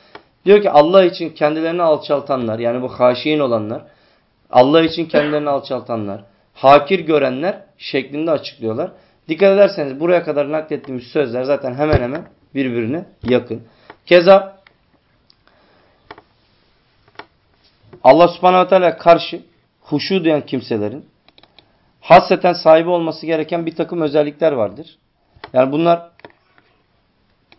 diyor ki Allah için kendilerini alçaltanlar yani bu haşiyin olanlar Allah için kendilerini alçaltanlar hakir görenler şeklinde açıklıyorlar. Dikkat ederseniz buraya kadar naklettiğimiz sözler zaten hemen hemen birbirine yakın. Keza Allah subhanahu teala karşı huşu duyan kimselerin hasreten sahibi olması gereken bir takım özellikler vardır. Yani bunlar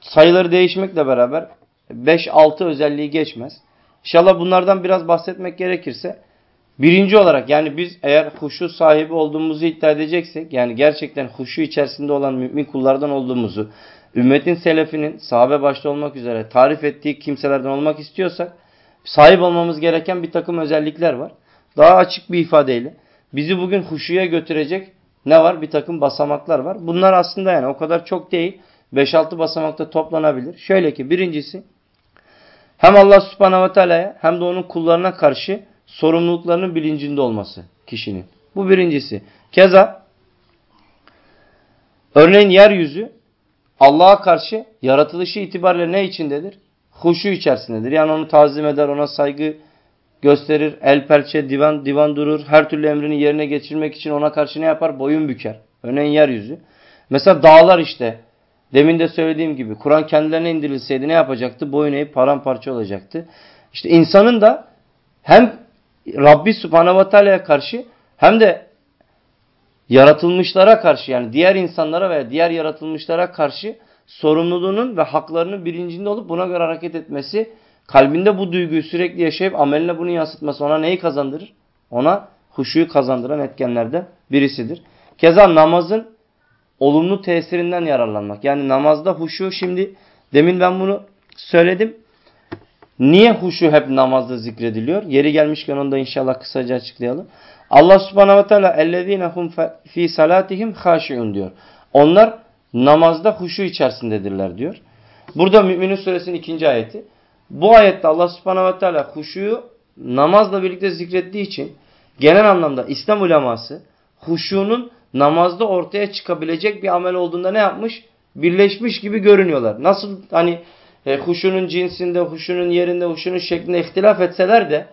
sayıları değişmekle beraber 5-6 özelliği geçmez. İnşallah bunlardan biraz bahsetmek gerekirse birinci olarak yani biz eğer huşu sahibi olduğumuzu iddia edeceksek yani gerçekten huşu içerisinde olan mümin kullardan olduğumuzu ümmetin selefinin sahabe başta olmak üzere tarif ettiği kimselerden olmak istiyorsak sahip olmamız gereken bir takım özellikler var. Daha açık bir ifadeyle bizi bugün huşuya götürecek ne var? Bir takım basamaklar var. Bunlar aslında yani o kadar çok değil. 5-6 basamakta toplanabilir. Şöyle ki birincisi hem Allah subhanahu ve teala'ya hem de onun kullarına karşı sorumluluklarının bilincinde olması kişinin. Bu birincisi. Keza örneğin yeryüzü Allah'a karşı yaratılışı itibariyle ne içindedir? Huşu içerisindedir. Yani onu tazim eder, ona saygı gösterir, el perçe, divan, divan durur. Her türlü emrini yerine geçirmek için ona karşı ne yapar? Boyun büker. Örneğin yeryüzü. Mesela dağlar işte. Demin de söylediğim gibi Kur'an kendilerine indirilseydi ne yapacaktı? Boyun eğip paramparça olacaktı. İşte insanın da hem Rabbi Subhanahu Teala'ya karşı hem de yaratılmışlara karşı yani diğer insanlara veya diğer yaratılmışlara karşı sorumluluğunun ve haklarının bilincinde olup buna göre hareket etmesi, kalbinde bu duyguyu sürekli yaşayıp ameline bunu yansıtması ona neyi kazandırır? Ona huşuyu kazandıran etkenlerden birisidir. Keza namazın olumlu tesirinden yararlanmak. Yani namazda huşu şimdi demin ben bunu söyledim. Niye huşu hep namazda zikrediliyor? Yeri gelmişken onu da inşallah kısaca açıklayalım. Allah subhanahu ve teala ellezine hum fi salatihim haşiun diyor. Onlar namazda huşu içerisindedirler diyor. Burada Müminin suresinin ikinci ayeti. Bu ayette Allah subhanahu ve teala huşuyu namazla birlikte zikrettiği için genel anlamda İslam uleması huşunun namazda ortaya çıkabilecek bir amel olduğunda ne yapmış? Birleşmiş gibi görünüyorlar. Nasıl hani e, huşunun cinsinde, huşunun yerinde, huşunun şeklinde ihtilaf etseler de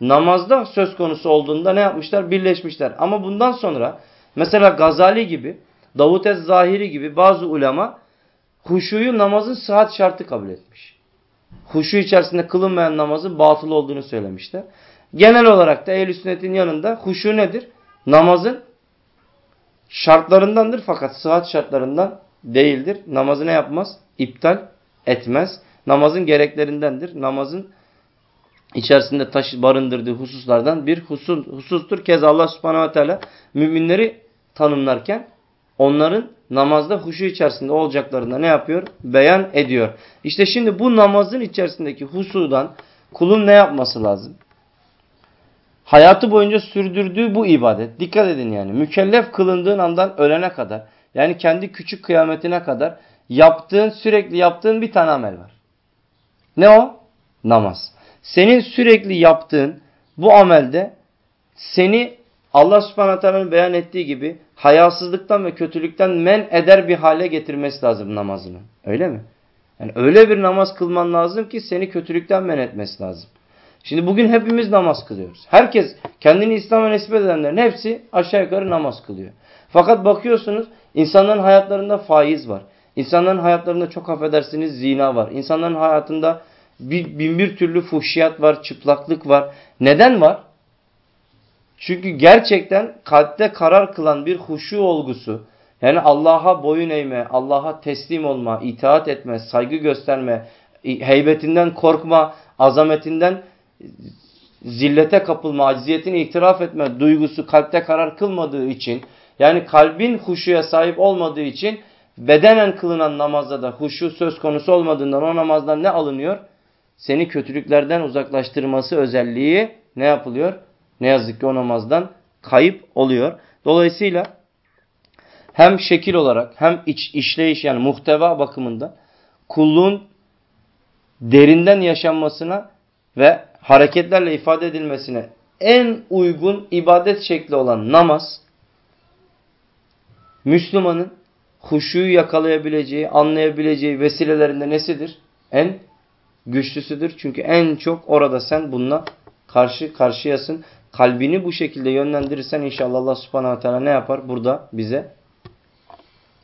namazda söz konusu olduğunda ne yapmışlar? Birleşmişler. Ama bundan sonra mesela Gazali gibi, Davut Ez-Zahiri gibi bazı ulema huşuyu namazın sıhhat şartı kabul etmiş. Huşu içerisinde kılınmayan namazın batıl olduğunu söylemişler. Genel olarak da ehl sünnetin yanında huşu nedir? Namazın şartlarındandır fakat sıhhat şartlarından değildir. Namazı ne yapmaz? İptal etmez. Namazın gereklerindendir. Namazın içerisinde taşı barındırdığı hususlardan bir husus, husustur. Kez Allah subhanahu ve teala müminleri tanımlarken onların namazda huşu içerisinde olacaklarında ne yapıyor? Beyan ediyor. İşte şimdi bu namazın içerisindeki husudan kulun ne yapması lazım? Hayatı boyunca sürdürdüğü bu ibadet. Dikkat edin yani. Mükellef kılındığın andan ölene kadar. Yani kendi küçük kıyametine kadar yaptığın, sürekli yaptığın bir tane amel var. Ne o? Namaz. Senin sürekli yaptığın bu amelde seni Allah subhanahu teala'nın beyan ettiği gibi hayasızlıktan ve kötülükten men eder bir hale getirmesi lazım namazını. Öyle mi? Yani öyle bir namaz kılman lazım ki seni kötülükten men etmesi lazım. Şimdi bugün hepimiz namaz kılıyoruz. Herkes kendini İslam'a nispet edenlerin hepsi aşağı yukarı namaz kılıyor. Fakat bakıyorsunuz insanların hayatlarında faiz var. İnsanların hayatlarında çok affedersiniz zina var. İnsanların hayatında bin bir türlü fuhşiyat var, çıplaklık var. Neden var? Çünkü gerçekten kalpte karar kılan bir huşu olgusu, yani Allah'a boyun eğme, Allah'a teslim olma, itaat etme, saygı gösterme, heybetinden korkma, azametinden zillete kapılma, acziyetini itiraf etme duygusu kalpte karar kılmadığı için, yani kalbin huşuya sahip olmadığı için bedenen kılınan namazda da huşu söz konusu olmadığından o namazdan ne alınıyor? Seni kötülüklerden uzaklaştırması özelliği ne yapılıyor? Ne yazık ki o namazdan kayıp oluyor. Dolayısıyla hem şekil olarak hem iç, işleyiş yani muhteva bakımında kulluğun derinden yaşanmasına ve hareketlerle ifade edilmesine en uygun ibadet şekli olan namaz Müslümanın huşuyu yakalayabileceği, anlayabileceği vesilelerinde nesidir? En güçlüsüdür. Çünkü en çok orada sen bununla karşı karşıyasın. Kalbini bu şekilde yönlendirirsen inşallah Allah subhanahu teala ne yapar? Burada bize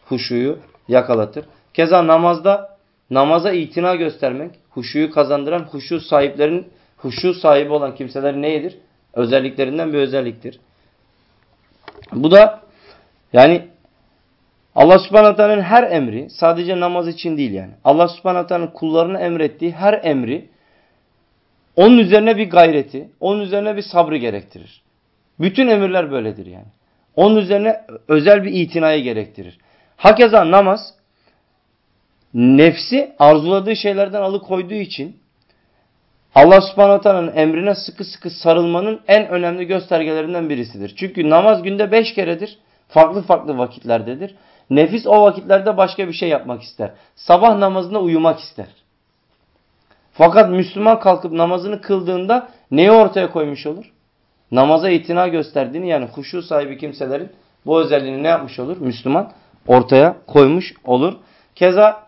huşuyu yakalatır. Keza namazda namaza itina göstermek, huşuyu kazandıran huşu sahiplerin huşu sahibi olan kimselerin neyidir? Özelliklerinden bir özelliktir. Bu da yani Allah subhanahu teala'nın her emri sadece namaz için değil yani. Allah subhanahu teala'nın kullarına emrettiği her emri onun üzerine bir gayreti, onun üzerine bir sabrı gerektirir. Bütün emirler böyledir yani. Onun üzerine özel bir itinayı gerektirir. Hakeza namaz nefsi arzuladığı şeylerden alıkoyduğu için Allah subhanahu teala'nın emrine sıkı sıkı sarılmanın en önemli göstergelerinden birisidir. Çünkü namaz günde beş keredir. Farklı farklı vakitlerdedir. Nefis o vakitlerde başka bir şey yapmak ister. Sabah namazında uyumak ister. Fakat Müslüman kalkıp namazını kıldığında neyi ortaya koymuş olur? Namaza itina gösterdiğini yani huşu sahibi kimselerin bu özelliğini ne yapmış olur? Müslüman ortaya koymuş olur. Keza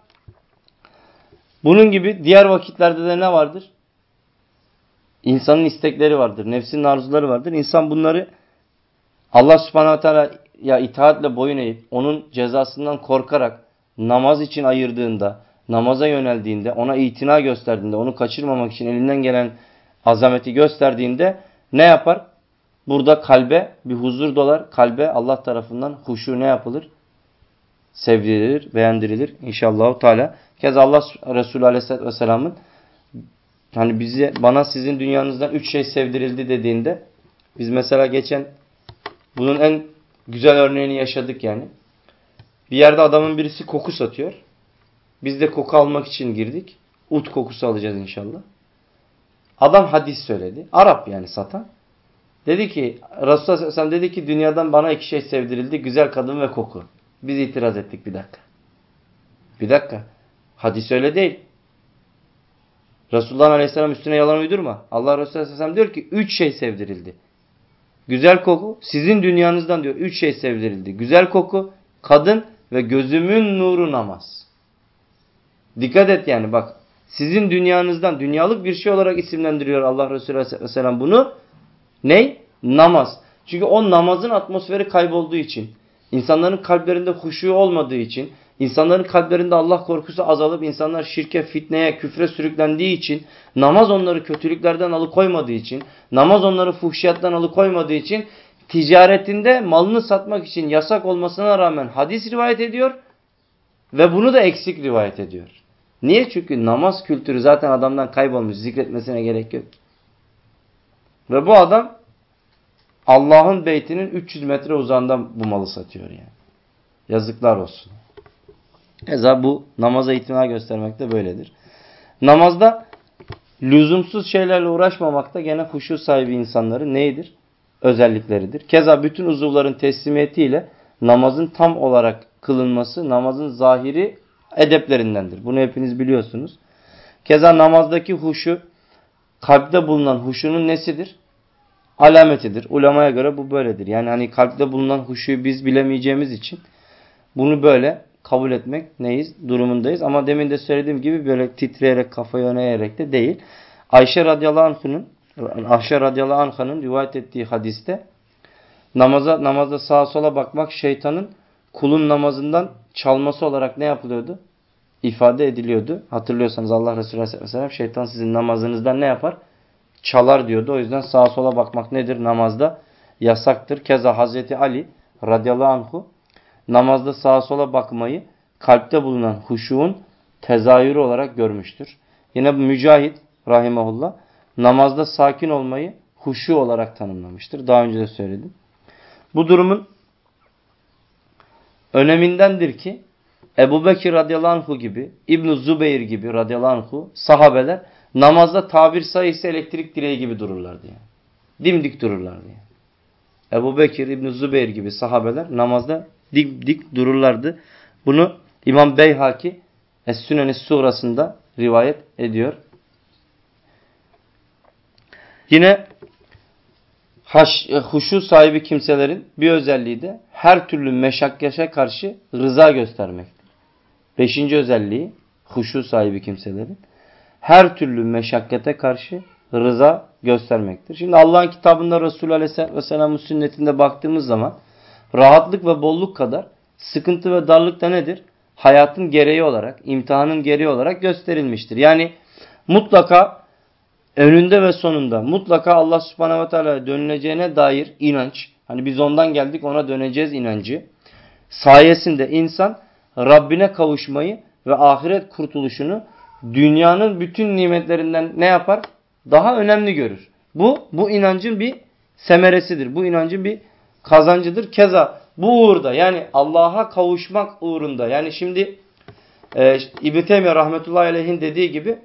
bunun gibi diğer vakitlerde de ne vardır? İnsanın istekleri vardır. Nefsinin arzuları vardır. İnsan bunları Allah subhanahu teala ya itaatle boyun eğip onun cezasından korkarak namaz için ayırdığında, namaza yöneldiğinde, ona itina gösterdiğinde, onu kaçırmamak için elinden gelen azameti gösterdiğinde ne yapar? Burada kalbe bir huzur dolar. Kalbe Allah tarafından huşu ne yapılır? Sevdirilir, beğendirilir inşallah Teala. Kez Allah Resulü Aleyhisselatü Vesselam'ın hani bize bana sizin dünyanızdan üç şey sevdirildi dediğinde biz mesela geçen bunun en güzel örneğini yaşadık yani. Bir yerde adamın birisi koku satıyor. Biz de koku almak için girdik. Ut kokusu alacağız inşallah. Adam hadis söyledi. Arap yani satan. Dedi ki Resulullah sen dedi ki dünyadan bana iki şey sevdirildi. Güzel kadın ve koku. Biz itiraz ettik bir dakika. Bir dakika. Hadis öyle değil. Resulullah Aleyhisselam üstüne yalan uydurma. Allah Resulü Aleyhisselam diyor ki üç şey sevdirildi. Güzel koku sizin dünyanızdan diyor. Üç şey sevdirildi. Güzel koku, kadın ve gözümün nuru namaz. Dikkat et yani bak. Sizin dünyanızdan dünyalık bir şey olarak isimlendiriyor Allah Resulü Aleyhisselam bunu. Ney? Namaz. Çünkü o namazın atmosferi kaybolduğu için, insanların kalplerinde huşu olmadığı için, insanların kalplerinde Allah korkusu azalıp insanlar şirke, fitneye, küfre sürüklendiği için, namaz onları kötülüklerden alıkoymadığı için, namaz onları fuhşiyattan alıkoymadığı için ticaretinde malını satmak için yasak olmasına rağmen hadis rivayet ediyor ve bunu da eksik rivayet ediyor. Niye? Çünkü namaz kültürü zaten adamdan kaybolmuş. Zikretmesine gerek yok. Ve bu adam Allah'ın beytinin 300 metre uzağından bu malı satıyor yani. Yazıklar olsun. Eza bu namaza itina göstermek de böyledir. Namazda lüzumsuz şeylerle uğraşmamakta gene huşu sahibi insanların neydir? Özellikleridir. Keza bütün uzuvların teslimiyetiyle namazın tam olarak kılınması namazın zahiri edeplerindendir. Bunu hepiniz biliyorsunuz. Keza namazdaki huşu kalpte bulunan huşunun nesidir? Alametidir. Ulamaya göre bu böyledir. Yani hani kalpte bulunan huşuyu biz bilemeyeceğimiz için bunu böyle kabul etmek neyiz? Durumundayız. Ama demin de söylediğim gibi böyle titreyerek kafayı öne de değil. Ayşe radıyallahu anh'ın Ayşe radıyallahu anh'ın rivayet ettiği hadiste namaza namazda sağa sola bakmak şeytanın kulun namazından çalması olarak ne yapılıyordu? İfade ediliyordu. Hatırlıyorsanız Allah Resulü Aleyhisselam şeytan sizin namazınızdan ne yapar? Çalar diyordu. O yüzden sağa sola bakmak nedir? Namazda yasaktır. Keza Hazreti Ali radıyallahu anhu namazda sağa sola bakmayı kalpte bulunan huşuğun tezahürü olarak görmüştür. Yine Mücahit rahimahullah namazda sakin olmayı huşu olarak tanımlamıştır. Daha önce de söyledim. Bu durumun önemindendir ki Ebu Bekir radıyallahu anhu gibi, ibn Zübeyir gibi radıyallahu anhu sahabeler namazda tabir sayısı elektrik direği gibi dururlardı yani. Dimdik dururlardı yani. Ebu Bekir, İbn Zübeyir gibi sahabeler namazda dik dik dururlardı. Bunu İmam Beyhaki Es-Sünen-i Surası'nda rivayet ediyor. Yine haş, e, huşu sahibi kimselerin bir özelliği de her türlü meşakkate karşı rıza göstermektir. Beşinci özelliği huşu sahibi kimselerin her türlü meşakkate karşı rıza göstermektir. Şimdi Allah'ın kitabında Resulü Aleyhisselam'ın sünnetinde baktığımız zaman rahatlık ve bolluk kadar sıkıntı ve darlık da nedir? Hayatın gereği olarak, imtihanın gereği olarak gösterilmiştir. Yani mutlaka önünde ve sonunda mutlaka Allah subhanehu ve teala'ya dönüleceğine dair inanç, hani biz ondan geldik ona döneceğiz inancı sayesinde insan Rabbine kavuşmayı ve ahiret kurtuluşunu dünyanın bütün nimetlerinden ne yapar? Daha önemli görür. Bu, bu inancın bir semeresidir. Bu inancın bir kazancıdır. Keza bu uğurda yani Allah'a kavuşmak uğrunda yani şimdi e, İbn-i Teymiye rahmetullahi aleyhin dediği gibi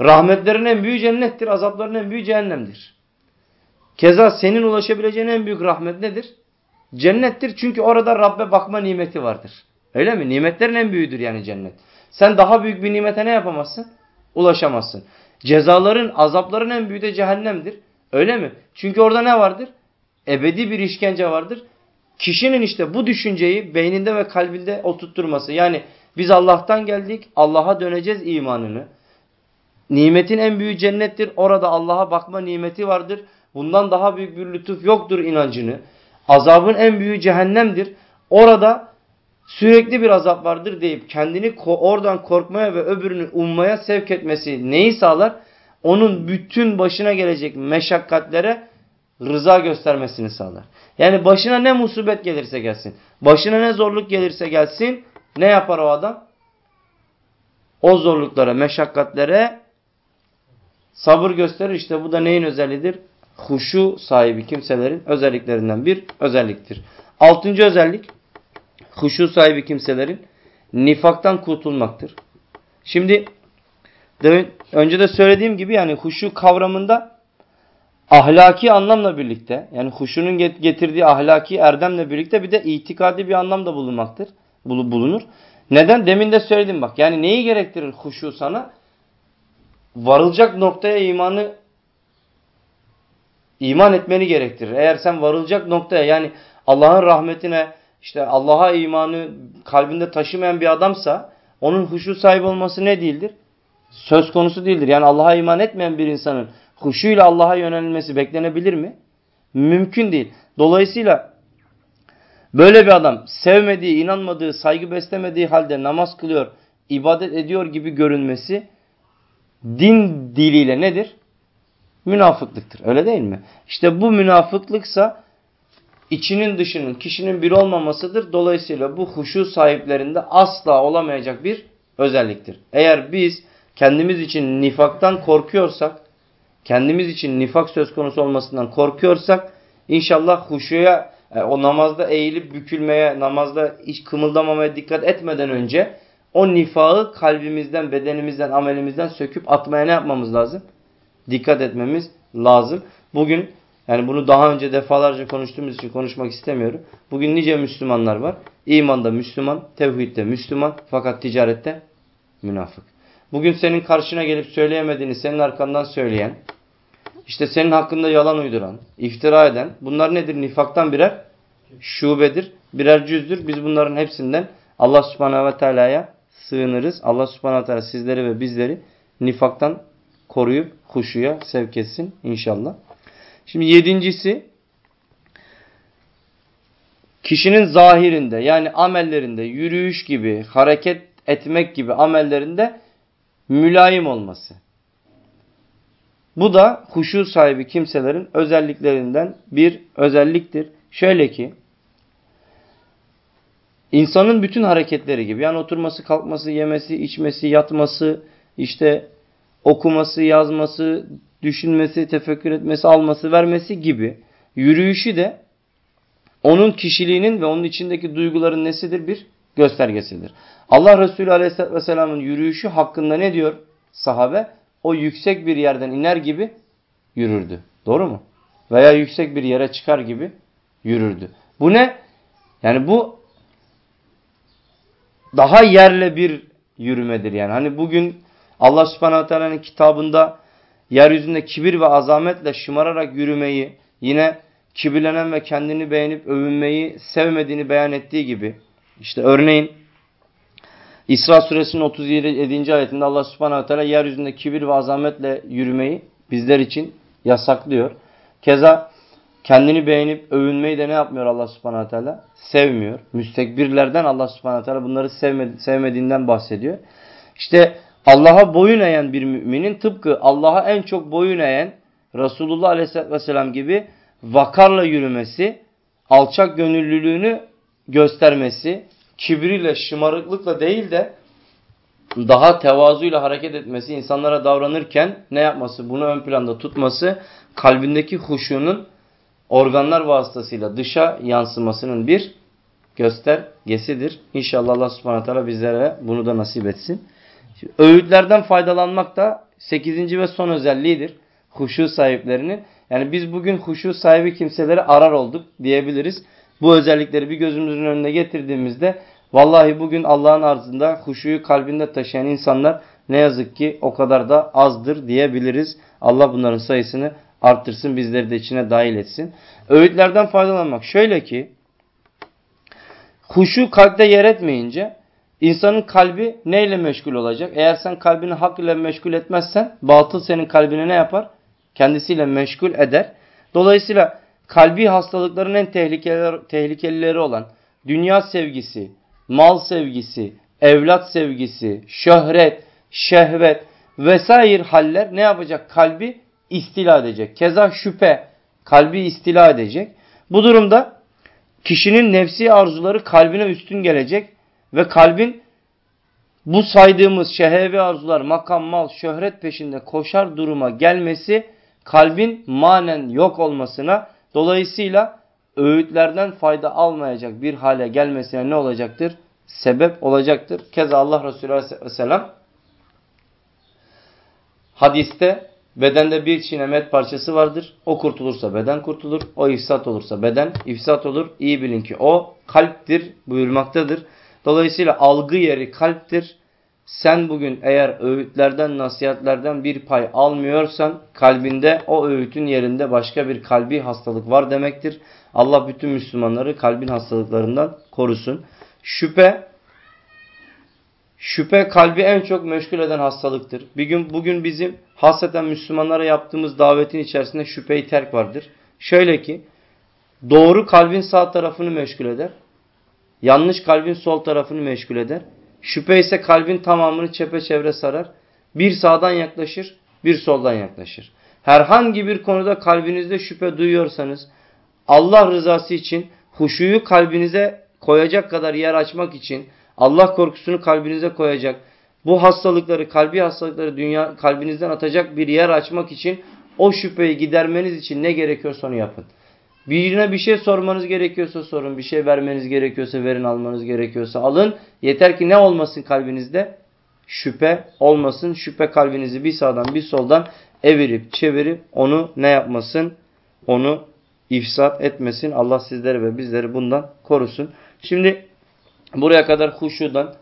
rahmetlerin en büyüğü cennettir, azapların en büyüğü cehennemdir. Keza senin ulaşabileceğin en büyük rahmet nedir? Cennettir çünkü orada Rabbe bakma nimeti vardır. Öyle mi? Nimetlerin en büyüğüdür yani cennet. Sen daha büyük bir nimete ne yapamazsın? Ulaşamazsın. Cezaların, azapların en büyüğü de cehennemdir. Öyle mi? Çünkü orada ne vardır? Ebedi bir işkence vardır. Kişinin işte bu düşünceyi beyninde ve kalbinde oturtturması. Yani biz Allah'tan geldik, Allah'a döneceğiz imanını. Nimetin en büyüğü cennettir. Orada Allah'a bakma nimeti vardır. Bundan daha büyük bir lütuf yoktur inancını. Azabın en büyüğü cehennemdir. Orada sürekli bir azap vardır deyip kendini oradan korkmaya ve öbürünü ummaya sevk etmesi neyi sağlar? Onun bütün başına gelecek meşakkatlere rıza göstermesini sağlar. Yani başına ne musibet gelirse gelsin, başına ne zorluk gelirse gelsin ne yapar o adam? O zorluklara, meşakkatlere sabır gösterir. İşte bu da neyin özelliğidir? Huşu sahibi kimselerin özelliklerinden bir özelliktir. Altıncı özellik huşu sahibi kimselerin nifaktan kurtulmaktır. Şimdi önce de söylediğim gibi yani huşu kavramında ahlaki anlamla birlikte yani huşunun getirdiği ahlaki erdemle birlikte bir de itikadi bir anlam da bulunmaktır. Bulunur. Neden? Demin de söyledim bak. Yani neyi gerektirir huşu sana? Varılacak noktaya imanı iman etmeni gerektirir. Eğer sen varılacak noktaya yani Allah'ın rahmetine işte Allah'a imanı kalbinde taşımayan bir adamsa onun huşu sahibi olması ne değildir? Söz konusu değildir. Yani Allah'a iman etmeyen bir insanın huşuyla Allah'a yönelmesi beklenebilir mi? Mümkün değil. Dolayısıyla böyle bir adam sevmediği, inanmadığı, saygı beslemediği halde namaz kılıyor, ibadet ediyor gibi görünmesi din diliyle nedir? Münafıklıktır. Öyle değil mi? İşte bu münafıklıksa içinin dışının kişinin bir olmamasıdır. Dolayısıyla bu huşu sahiplerinde asla olamayacak bir özelliktir. Eğer biz kendimiz için nifaktan korkuyorsak, kendimiz için nifak söz konusu olmasından korkuyorsak inşallah huşuya e, o namazda eğilip bükülmeye, namazda hiç kımıldamamaya dikkat etmeden önce o nifağı kalbimizden, bedenimizden, amelimizden söküp atmaya ne yapmamız lazım? Dikkat etmemiz lazım. Bugün yani bunu daha önce defalarca konuştuğumuz için konuşmak istemiyorum. Bugün nice Müslümanlar var. İmanda Müslüman, tevhidde Müslüman fakat ticarette münafık. Bugün senin karşına gelip söyleyemediğini senin arkandan söyleyen, işte senin hakkında yalan uyduran, iftira eden bunlar nedir? Nifaktan birer şubedir, birer cüzdür. Biz bunların hepsinden Allah subhanehu ve teala'ya sığınırız. Allah subhanahu teala sizleri ve bizleri nifaktan koruyup huşuya sevk etsin inşallah. Şimdi yedincisi kişinin zahirinde yani amellerinde yürüyüş gibi, hareket etmek gibi amellerinde mülayim olması. Bu da huşu sahibi kimselerin özelliklerinden bir özelliktir. Şöyle ki İnsanın bütün hareketleri gibi yani oturması, kalkması, yemesi, içmesi, yatması, işte okuması, yazması, düşünmesi, tefekkür etmesi, alması, vermesi gibi yürüyüşü de onun kişiliğinin ve onun içindeki duyguların nesidir? Bir göstergesidir. Allah Resulü Aleyhisselatü Vesselam'ın yürüyüşü hakkında ne diyor sahabe? O yüksek bir yerden iner gibi yürürdü. Doğru mu? Veya yüksek bir yere çıkar gibi yürürdü. Bu ne? Yani bu daha yerle bir yürümedir yani. Hani bugün Allah subhanahu teala'nın kitabında yeryüzünde kibir ve azametle şımararak yürümeyi, yine kibirlenen ve kendini beğenip övünmeyi sevmediğini beyan ettiği gibi. İşte örneğin İsra suresinin 37. ayetinde Allah subhanahu teala yeryüzünde kibir ve azametle yürümeyi bizler için yasaklıyor. Keza Kendini beğenip övünmeyi de ne yapmıyor Allah subhanahu teala? Sevmiyor. Müstekbirlerden Allah subhanahu teala bunları sevmedi, sevmediğinden bahsediyor. İşte Allah'a boyun eğen bir müminin tıpkı Allah'a en çok boyun eğen Resulullah aleyhisselatü vesselam gibi vakarla yürümesi, alçak gönüllülüğünü göstermesi, kibriyle, şımarıklıkla değil de daha tevazuyla hareket etmesi, insanlara davranırken ne yapması, bunu ön planda tutması, kalbindeki huşunun organlar vasıtasıyla dışa yansımasının bir göstergesidir. İnşallah Allah subhanahu teala bizlere bunu da nasip etsin. Şimdi, öğütlerden faydalanmak da 8. ve son özelliğidir. Huşu sahiplerinin. Yani biz bugün huşu sahibi kimseleri arar olduk diyebiliriz. Bu özellikleri bir gözümüzün önüne getirdiğimizde vallahi bugün Allah'ın arzında huşuyu kalbinde taşıyan insanlar ne yazık ki o kadar da azdır diyebiliriz. Allah bunların sayısını arttırsın bizleri de içine dahil etsin. Öğütlerden faydalanmak. Şöyle ki huşu kalpte yer etmeyince insanın kalbi neyle meşgul olacak? Eğer sen kalbini hak ile meşgul etmezsen batıl senin kalbini ne yapar? Kendisiyle meşgul eder. Dolayısıyla kalbi hastalıkların en tehlikeli, tehlikelileri olan dünya sevgisi, mal sevgisi, evlat sevgisi, şöhret, şehvet vesaire haller ne yapacak? Kalbi istila edecek. Keza şüphe kalbi istila edecek. Bu durumda kişinin nefsi arzuları kalbine üstün gelecek ve kalbin bu saydığımız şehevi arzular, makam, mal, şöhret peşinde koşar duruma gelmesi kalbin manen yok olmasına dolayısıyla öğütlerden fayda almayacak bir hale gelmesine ne olacaktır? Sebep olacaktır. Keza Allah Resulü Aleyhisselam hadiste Bedende bir çiğnem parçası vardır. O kurtulursa beden kurtulur. O ifsat olursa beden ifsat olur. İyi bilin ki o kalptir buyurmaktadır. Dolayısıyla algı yeri kalptir. Sen bugün eğer öğütlerden, nasihatlerden bir pay almıyorsan kalbinde o öğütün yerinde başka bir kalbi hastalık var demektir. Allah bütün Müslümanları kalbin hastalıklarından korusun. Şüphe Şüphe kalbi en çok meşgul eden hastalıktır. Bir gün bugün bizim hasreten Müslümanlara yaptığımız davetin içerisinde şüpheyi terk vardır. Şöyle ki doğru kalbin sağ tarafını meşgul eder. Yanlış kalbin sol tarafını meşgul eder. Şüphe ise kalbin tamamını çepeçevre sarar. Bir sağdan yaklaşır, bir soldan yaklaşır. Herhangi bir konuda kalbinizde şüphe duyuyorsanız Allah rızası için huşuyu kalbinize koyacak kadar yer açmak için Allah korkusunu kalbinize koyacak. Bu hastalıkları, kalbi hastalıkları dünya kalbinizden atacak bir yer açmak için o şüpheyi gidermeniz için ne gerekiyorsa onu yapın. Birine bir şey sormanız gerekiyorsa sorun. Bir şey vermeniz gerekiyorsa verin, almanız gerekiyorsa alın. Yeter ki ne olmasın kalbinizde? Şüphe olmasın. Şüphe kalbinizi bir sağdan bir soldan evirip çevirip onu ne yapmasın? Onu ifsat etmesin. Allah sizleri ve bizleri bundan korusun. Şimdi buraya kadar huşudan,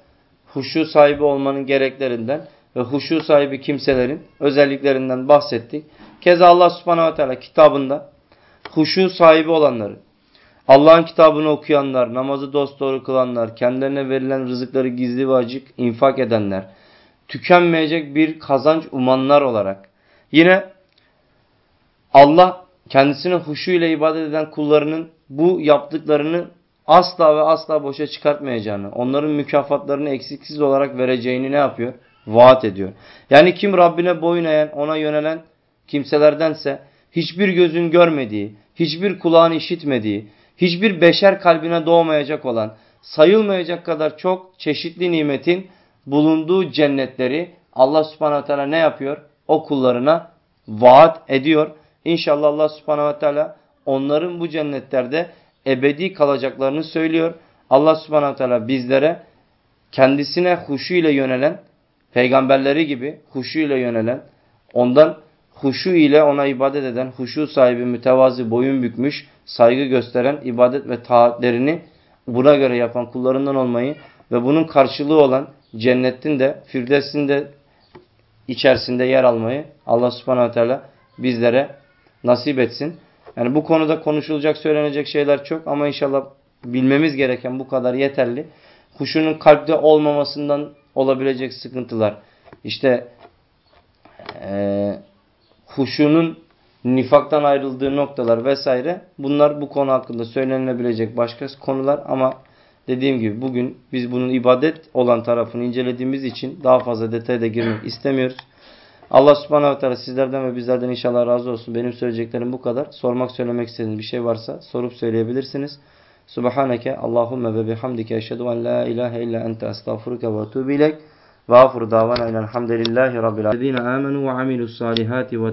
huşu sahibi olmanın gereklerinden ve huşu sahibi kimselerin özelliklerinden bahsettik. Keza Allah subhanahu teala kitabında huşu sahibi olanları, Allah'ın kitabını okuyanlar, namazı dosdoğru kılanlar, kendilerine verilen rızıkları gizli ve açık infak edenler, tükenmeyecek bir kazanç umanlar olarak. Yine Allah kendisine huşu ile ibadet eden kullarının bu yaptıklarını asla ve asla boşa çıkartmayacağını, onların mükafatlarını eksiksiz olarak vereceğini ne yapıyor? Vaat ediyor. Yani kim Rabbine boyun eğen, ona yönelen kimselerdense hiçbir gözün görmediği, hiçbir kulağın işitmediği, hiçbir beşer kalbine doğmayacak olan, sayılmayacak kadar çok çeşitli nimetin bulunduğu cennetleri Allah subhanahu teala ne yapıyor? O kullarına vaat ediyor. İnşallah Allah subhanahu teala onların bu cennetlerde ebedi kalacaklarını söylüyor. Allah subhanahu teala bizlere kendisine huşu ile yönelen, peygamberleri gibi huşu ile yönelen, ondan huşu ile ona ibadet eden, huşu sahibi, mütevazi, boyun bükmüş, saygı gösteren ibadet ve taatlerini buna göre yapan kullarından olmayı ve bunun karşılığı olan cennetin de, Firdevs'in de içerisinde yer almayı Allah subhanahu teala bizlere nasip etsin. Yani bu konuda konuşulacak, söylenecek şeyler çok ama inşallah bilmemiz gereken bu kadar yeterli. Huşunun kalpte olmamasından olabilecek sıkıntılar. İşte eee huşunun nifaktan ayrıldığı noktalar vesaire bunlar bu konu hakkında söylenilebilecek başka konular ama dediğim gibi bugün biz bunun ibadet olan tarafını incelediğimiz için daha fazla detaya girmek istemiyoruz. Allah subhanahu teala sizlerden ve bizlerden inşallah razı olsun. Benim söyleyeceklerim bu kadar. Sormak söylemek istediğiniz bir şey varsa sorup söyleyebilirsiniz. Subhaneke Allahümme ve bihamdike eşhedü en la ilahe illa ente estağfuruke ve etûbü ilek. Ve afur davana ilelhamdülillahi rabbil alemin. Amenu ve amilus salihati ve